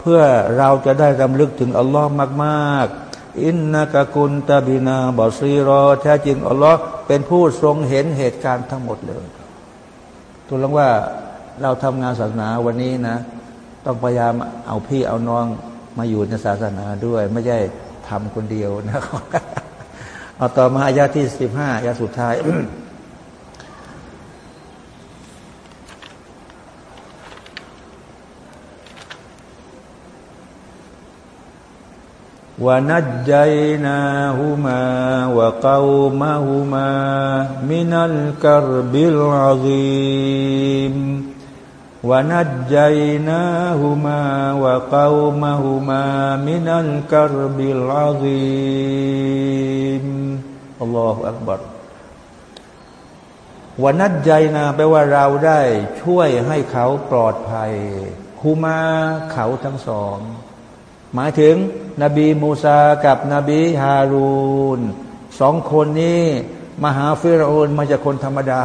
เพื่อเราจะได้รำลึกถึงอัลลอฮ์มากๆ อินนากะกุนตาบินาบอซีรอ แท้จริงอัลลอฮ์เป็นผู้ทรงเห็นเหตุการณ์ทั้งหมดเลยทูลงว่าเราทำงานศาสนาวันนี้นะ ต้องพยายามเอาพี่เอาน้องมาอยู่ในศาสนาด้วย ไม่ใช่ทำคนเดียวนะครับเอาต่อมาอายาที่สิบห้าอายาสุดท้าย ونجيناهما وقومهما من الكرب العظيم ونجيناهما وقومهما من الكرب العظيم الله أكبر วนัดใจนะแปลว่าเราได้ช่วยให้เขาปลอดภัยคูมาเขาทั้งสอง หมายถึง นบีมูซากับนบีฮารูนสองคนนี้มาหาฟิรโอนมาจากคนธรรมดา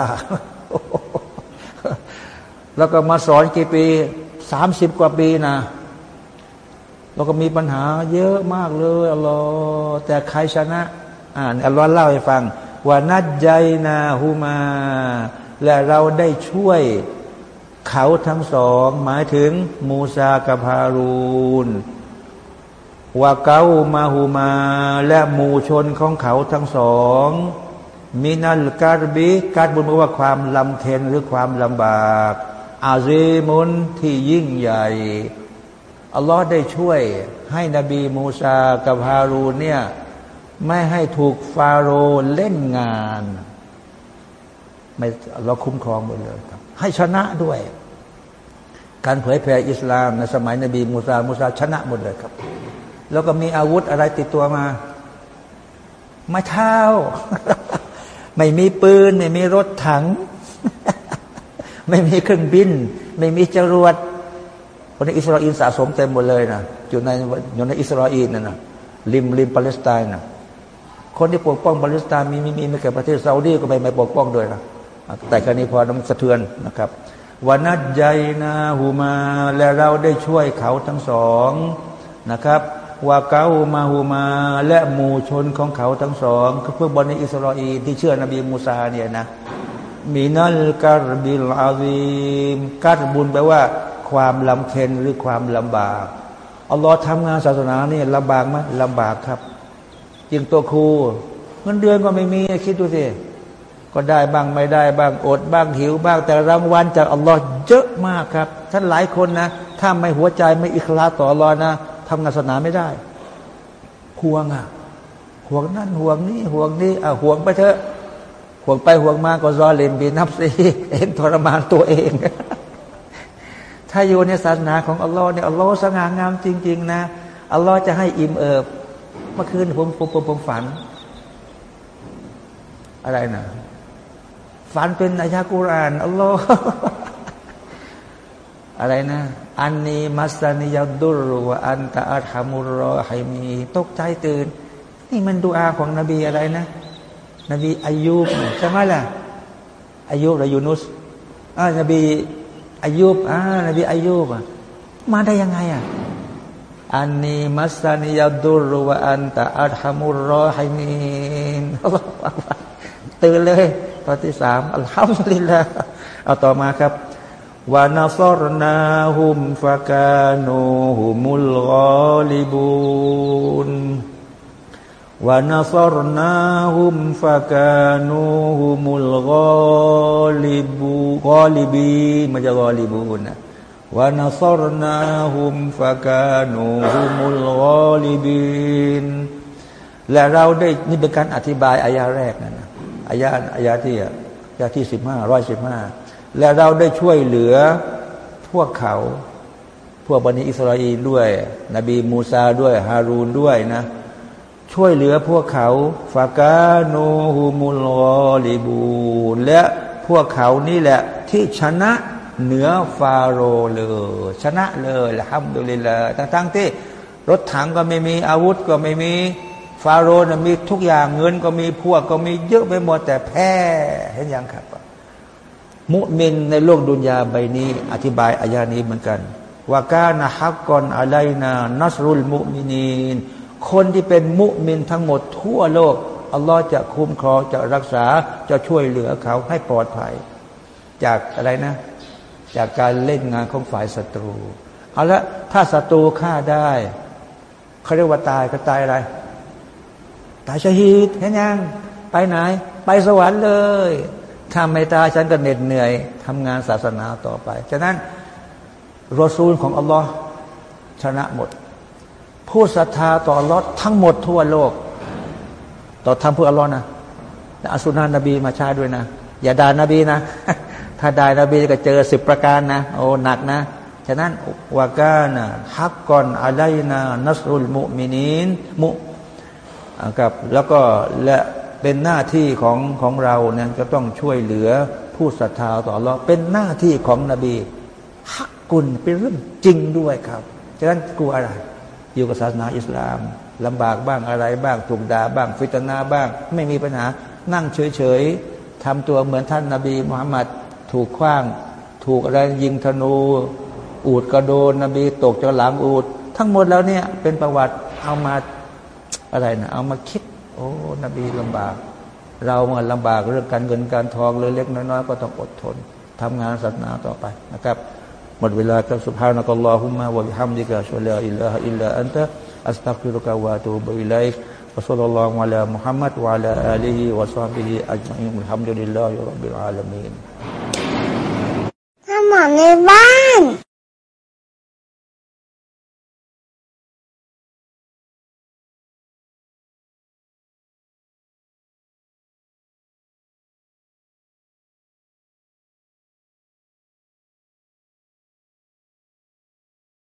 แล้วก็มาสอนกี่ปีสามสิบกว่าปีนะเราก็มีปัญหาเยอะมากเลยอัลลอฮ์แต่ใครชนะ อ่านอัลลอฮ์เล่าให้ฟัง ว่านัดใจนาฮูมา และเราได้ช่วยเขาทั้งสอง หมายถึงมูซากับฮารูน ว่าเกามาฮูมา และหมู่ชนของเขาทั้งสองมินัลกาบิการบุญแปลว่าความลำเค็นหรือความลำบาก อาซีมุนที่ยิ่งใหญ่ อัลลอฮ์ได้ช่วยให้นบีมูซากับฮารูเนี่ยไม่ให้ถูกฟาโรห์เล่นงานไม่เราคุ้มครองหมดเลยครับ ให้ชนะด้วย การเผยแผ่อิสลามในสมัยนบีมูซา มูซาชนะหมดเลยครับ แล้วก็มีอาวุธอะไรติดตัวมา ไม้เท้าไม่มีปืน ไม่มีรถถัง ไม่มีเครื่องบิน ไม่มีจรวดคนในอิสราเอลสะสมเต็มหมดเลยนะอยู่ในอยู่ในอิสราเอลนั่นนะริมริมปาเลสไตน์นะคนที่ปกป้องปาเลสไตน์มีมีมีไม่แก่ประเทศซาอุดีก็ไม่ไม่ปกป้องด้วยนะแต่กรณีพอน้ำสะเทือนนะครับวันนัดใจนาหูมา และเราได้ช่วยเขาทั้งสองนะครับ ว่าเกามาหูมา และหมู่ชนของเขาทั้งสองคือพวกบอลในอิสราเอลที่เชื่อนบีมูซาเนี่ยนะมีนัลการบิลอาซีมการบุญแปลว่า ความลำเค็นหรือความลำบากอัลลอฮ์ทำงานศาสนาเนี่ยลำบากไหมลำบากครับยิงตัวครูเงินเดือนก็ไม่มีคิดดูสิก็ได้บ้างไม่ได้บ้างอดบ้างหิวบ้าง แต่รางวัลจากอัลลอฮ์เยอะมากครับ ท่านหลายคนนะ ถ้าไม่หัวใจไม่อิคลาต่ออัลลอฮ์นะ ทำงานศาสนาไม่ได้ ห่วงอะ ห่วงนั่นห่วงนี่ห่วงนี่อะห่วงไปเถอะ ห่วงไปห่วงมาก็รอเลมบีนับซีเองทรมานตัวเอง ถ้าอยู่ในศาสนาของอัลลอฮ์เนี่ยอัลลอฮ์สง่างามจริง ๆ นะอัลลอฮ์จะให้อิ่มเอิบเมื่อคืนผมผมผมผมฝัน อะไรนะฝันเป็นอายะกุรานอัลลอฮ์อะไรนะ อันนี้มัสนิยดุรวอันตะอัตฮามุรอฮิมีตกใจตื่น นี่มันดูอาของนบีอะไรนะ นบีอายุบใช่ไหมล่ะอายุบหรือยูนุสอ่านบีอายุบอ่านบีอายุบอะมาได้ยังไงอะอันนี้มัสนิยดุรวอันตะอัตฮามุรอฮิมีตื่นเลยตอนที่สามอัลฮัมดุลิลละเอาต่อมาครับ วานาซรนาหุมฟากานูหุมุลกอลิบูนวานาซรนาหุมฟากานูหุมุลกอลิบูกอลิบีมันจะกอลิบูนะวานาซรนาหุมฟากานูหุมุลกอลิบินและเราได้นี่เป็นการอธิบายอายาแรกนะนะอายาอายาที่อายาที่สิบห้าร้อยสิบห้า และเราได้ช่วยเหลือพวกเขา พวกบันิอิสราเอลด้วย นบีมูซาด้วย ฮารูนด้วยนะ ช่วยเหลือพวกเขาฟากาโนฮูมุลอลิบูและพวกเขานี่แหละที่ชนะเหนือฟาโรเลย ชนะเลยละฮัมดุลิลละทั้งทั้งที่รถถังก็ไม่มีอาวุธก็ไม่มีฟาโรห์มีทุกอย่างเงินก็มีพวกก็มีเยอะไปหมดแต่แพ้เห็นยังครับ มุมินในโลกดุนยาใบนี้ อธิบายอายานี้เหมือนกันว่ากานะฮักกอนอะไรนานัสรุลมุมินีนคนที่เป็นมุมินทั้งหมดทั่วโลกอัลลอฮ์จะคุ้มครองจะรักษาจะช่วยเหลือเขาให้ปลอดภัย จากอะไรนะ จากการเล่นงานของฝ่ายศัตรูเอาละถ้าศัตรูฆ่าได้เขาเรียกว่าตายก็ตายอะไร ตายชฮีดเห็นยังไปไหน ไปสวรรค์เลย ถ้าไม่ตายฉันก็เหน็ดเหนื่อยทำงานศาสนาต่อไป ฉะนั้นรอซูลของอัลลอฮ์ชนะหมด ผู้ศรัทธาต่ออัลอฮ์ทั้งหมดทั่วโลก ต่อทำเพื่ออัลลอฮ์นะอัสุนานบีมาใช้ด้วยนะ อย่าด่านบีนะ ถ้าด่านบีก็เจอสิบประการนะ โอ้หนักนะ ฉะนั้นวากานะฮักก่อนอะไรนะนัสรุลมุมินีนมุกับแล้วก็และ เป็นหน้าที่ของของเราเนี่ยจะต้องช่วยเหลือผู้ศรัทธาต่อเราเป็นหน้าที่ของนบีฮักกุลเป็นเรื่องจริงด้วยครับฉะนั้นกลัวอะไร อยู่กับศาสนาอิสลามลำบากบ้างอะไรบ้างถูกด่าบ้าง ฟิตนาบ้าง ไม่มีปัญหา นั่งเฉยๆทำตัวเหมือนท่านนาบีมุฮัมมัดถูกคว้าง ถูกอะไรยิงธนู อูดกระโดนนบีตกจากหลังอูด ทั้งหมดแล้วเนี่ยเป็นประวัติเอามาอะไรนะเอามาคิด โอ้นบีลำบาก เราเมื่อลำบากเรื่องการเงินการทองเล็กๆน้อยๆก็ต้องอดทนทำงานศาสนาต่อไปนะครับ หมดเวลาครับ سبحانك اللهم وبحمدك أشهد أن لا إله إلا أنت أستغفرك وأتوب إليك وصلى الله على محمد وعلى آله وصحبه أجمعين الحمد لله رب العالمين
ถ้าหมอในบ้าน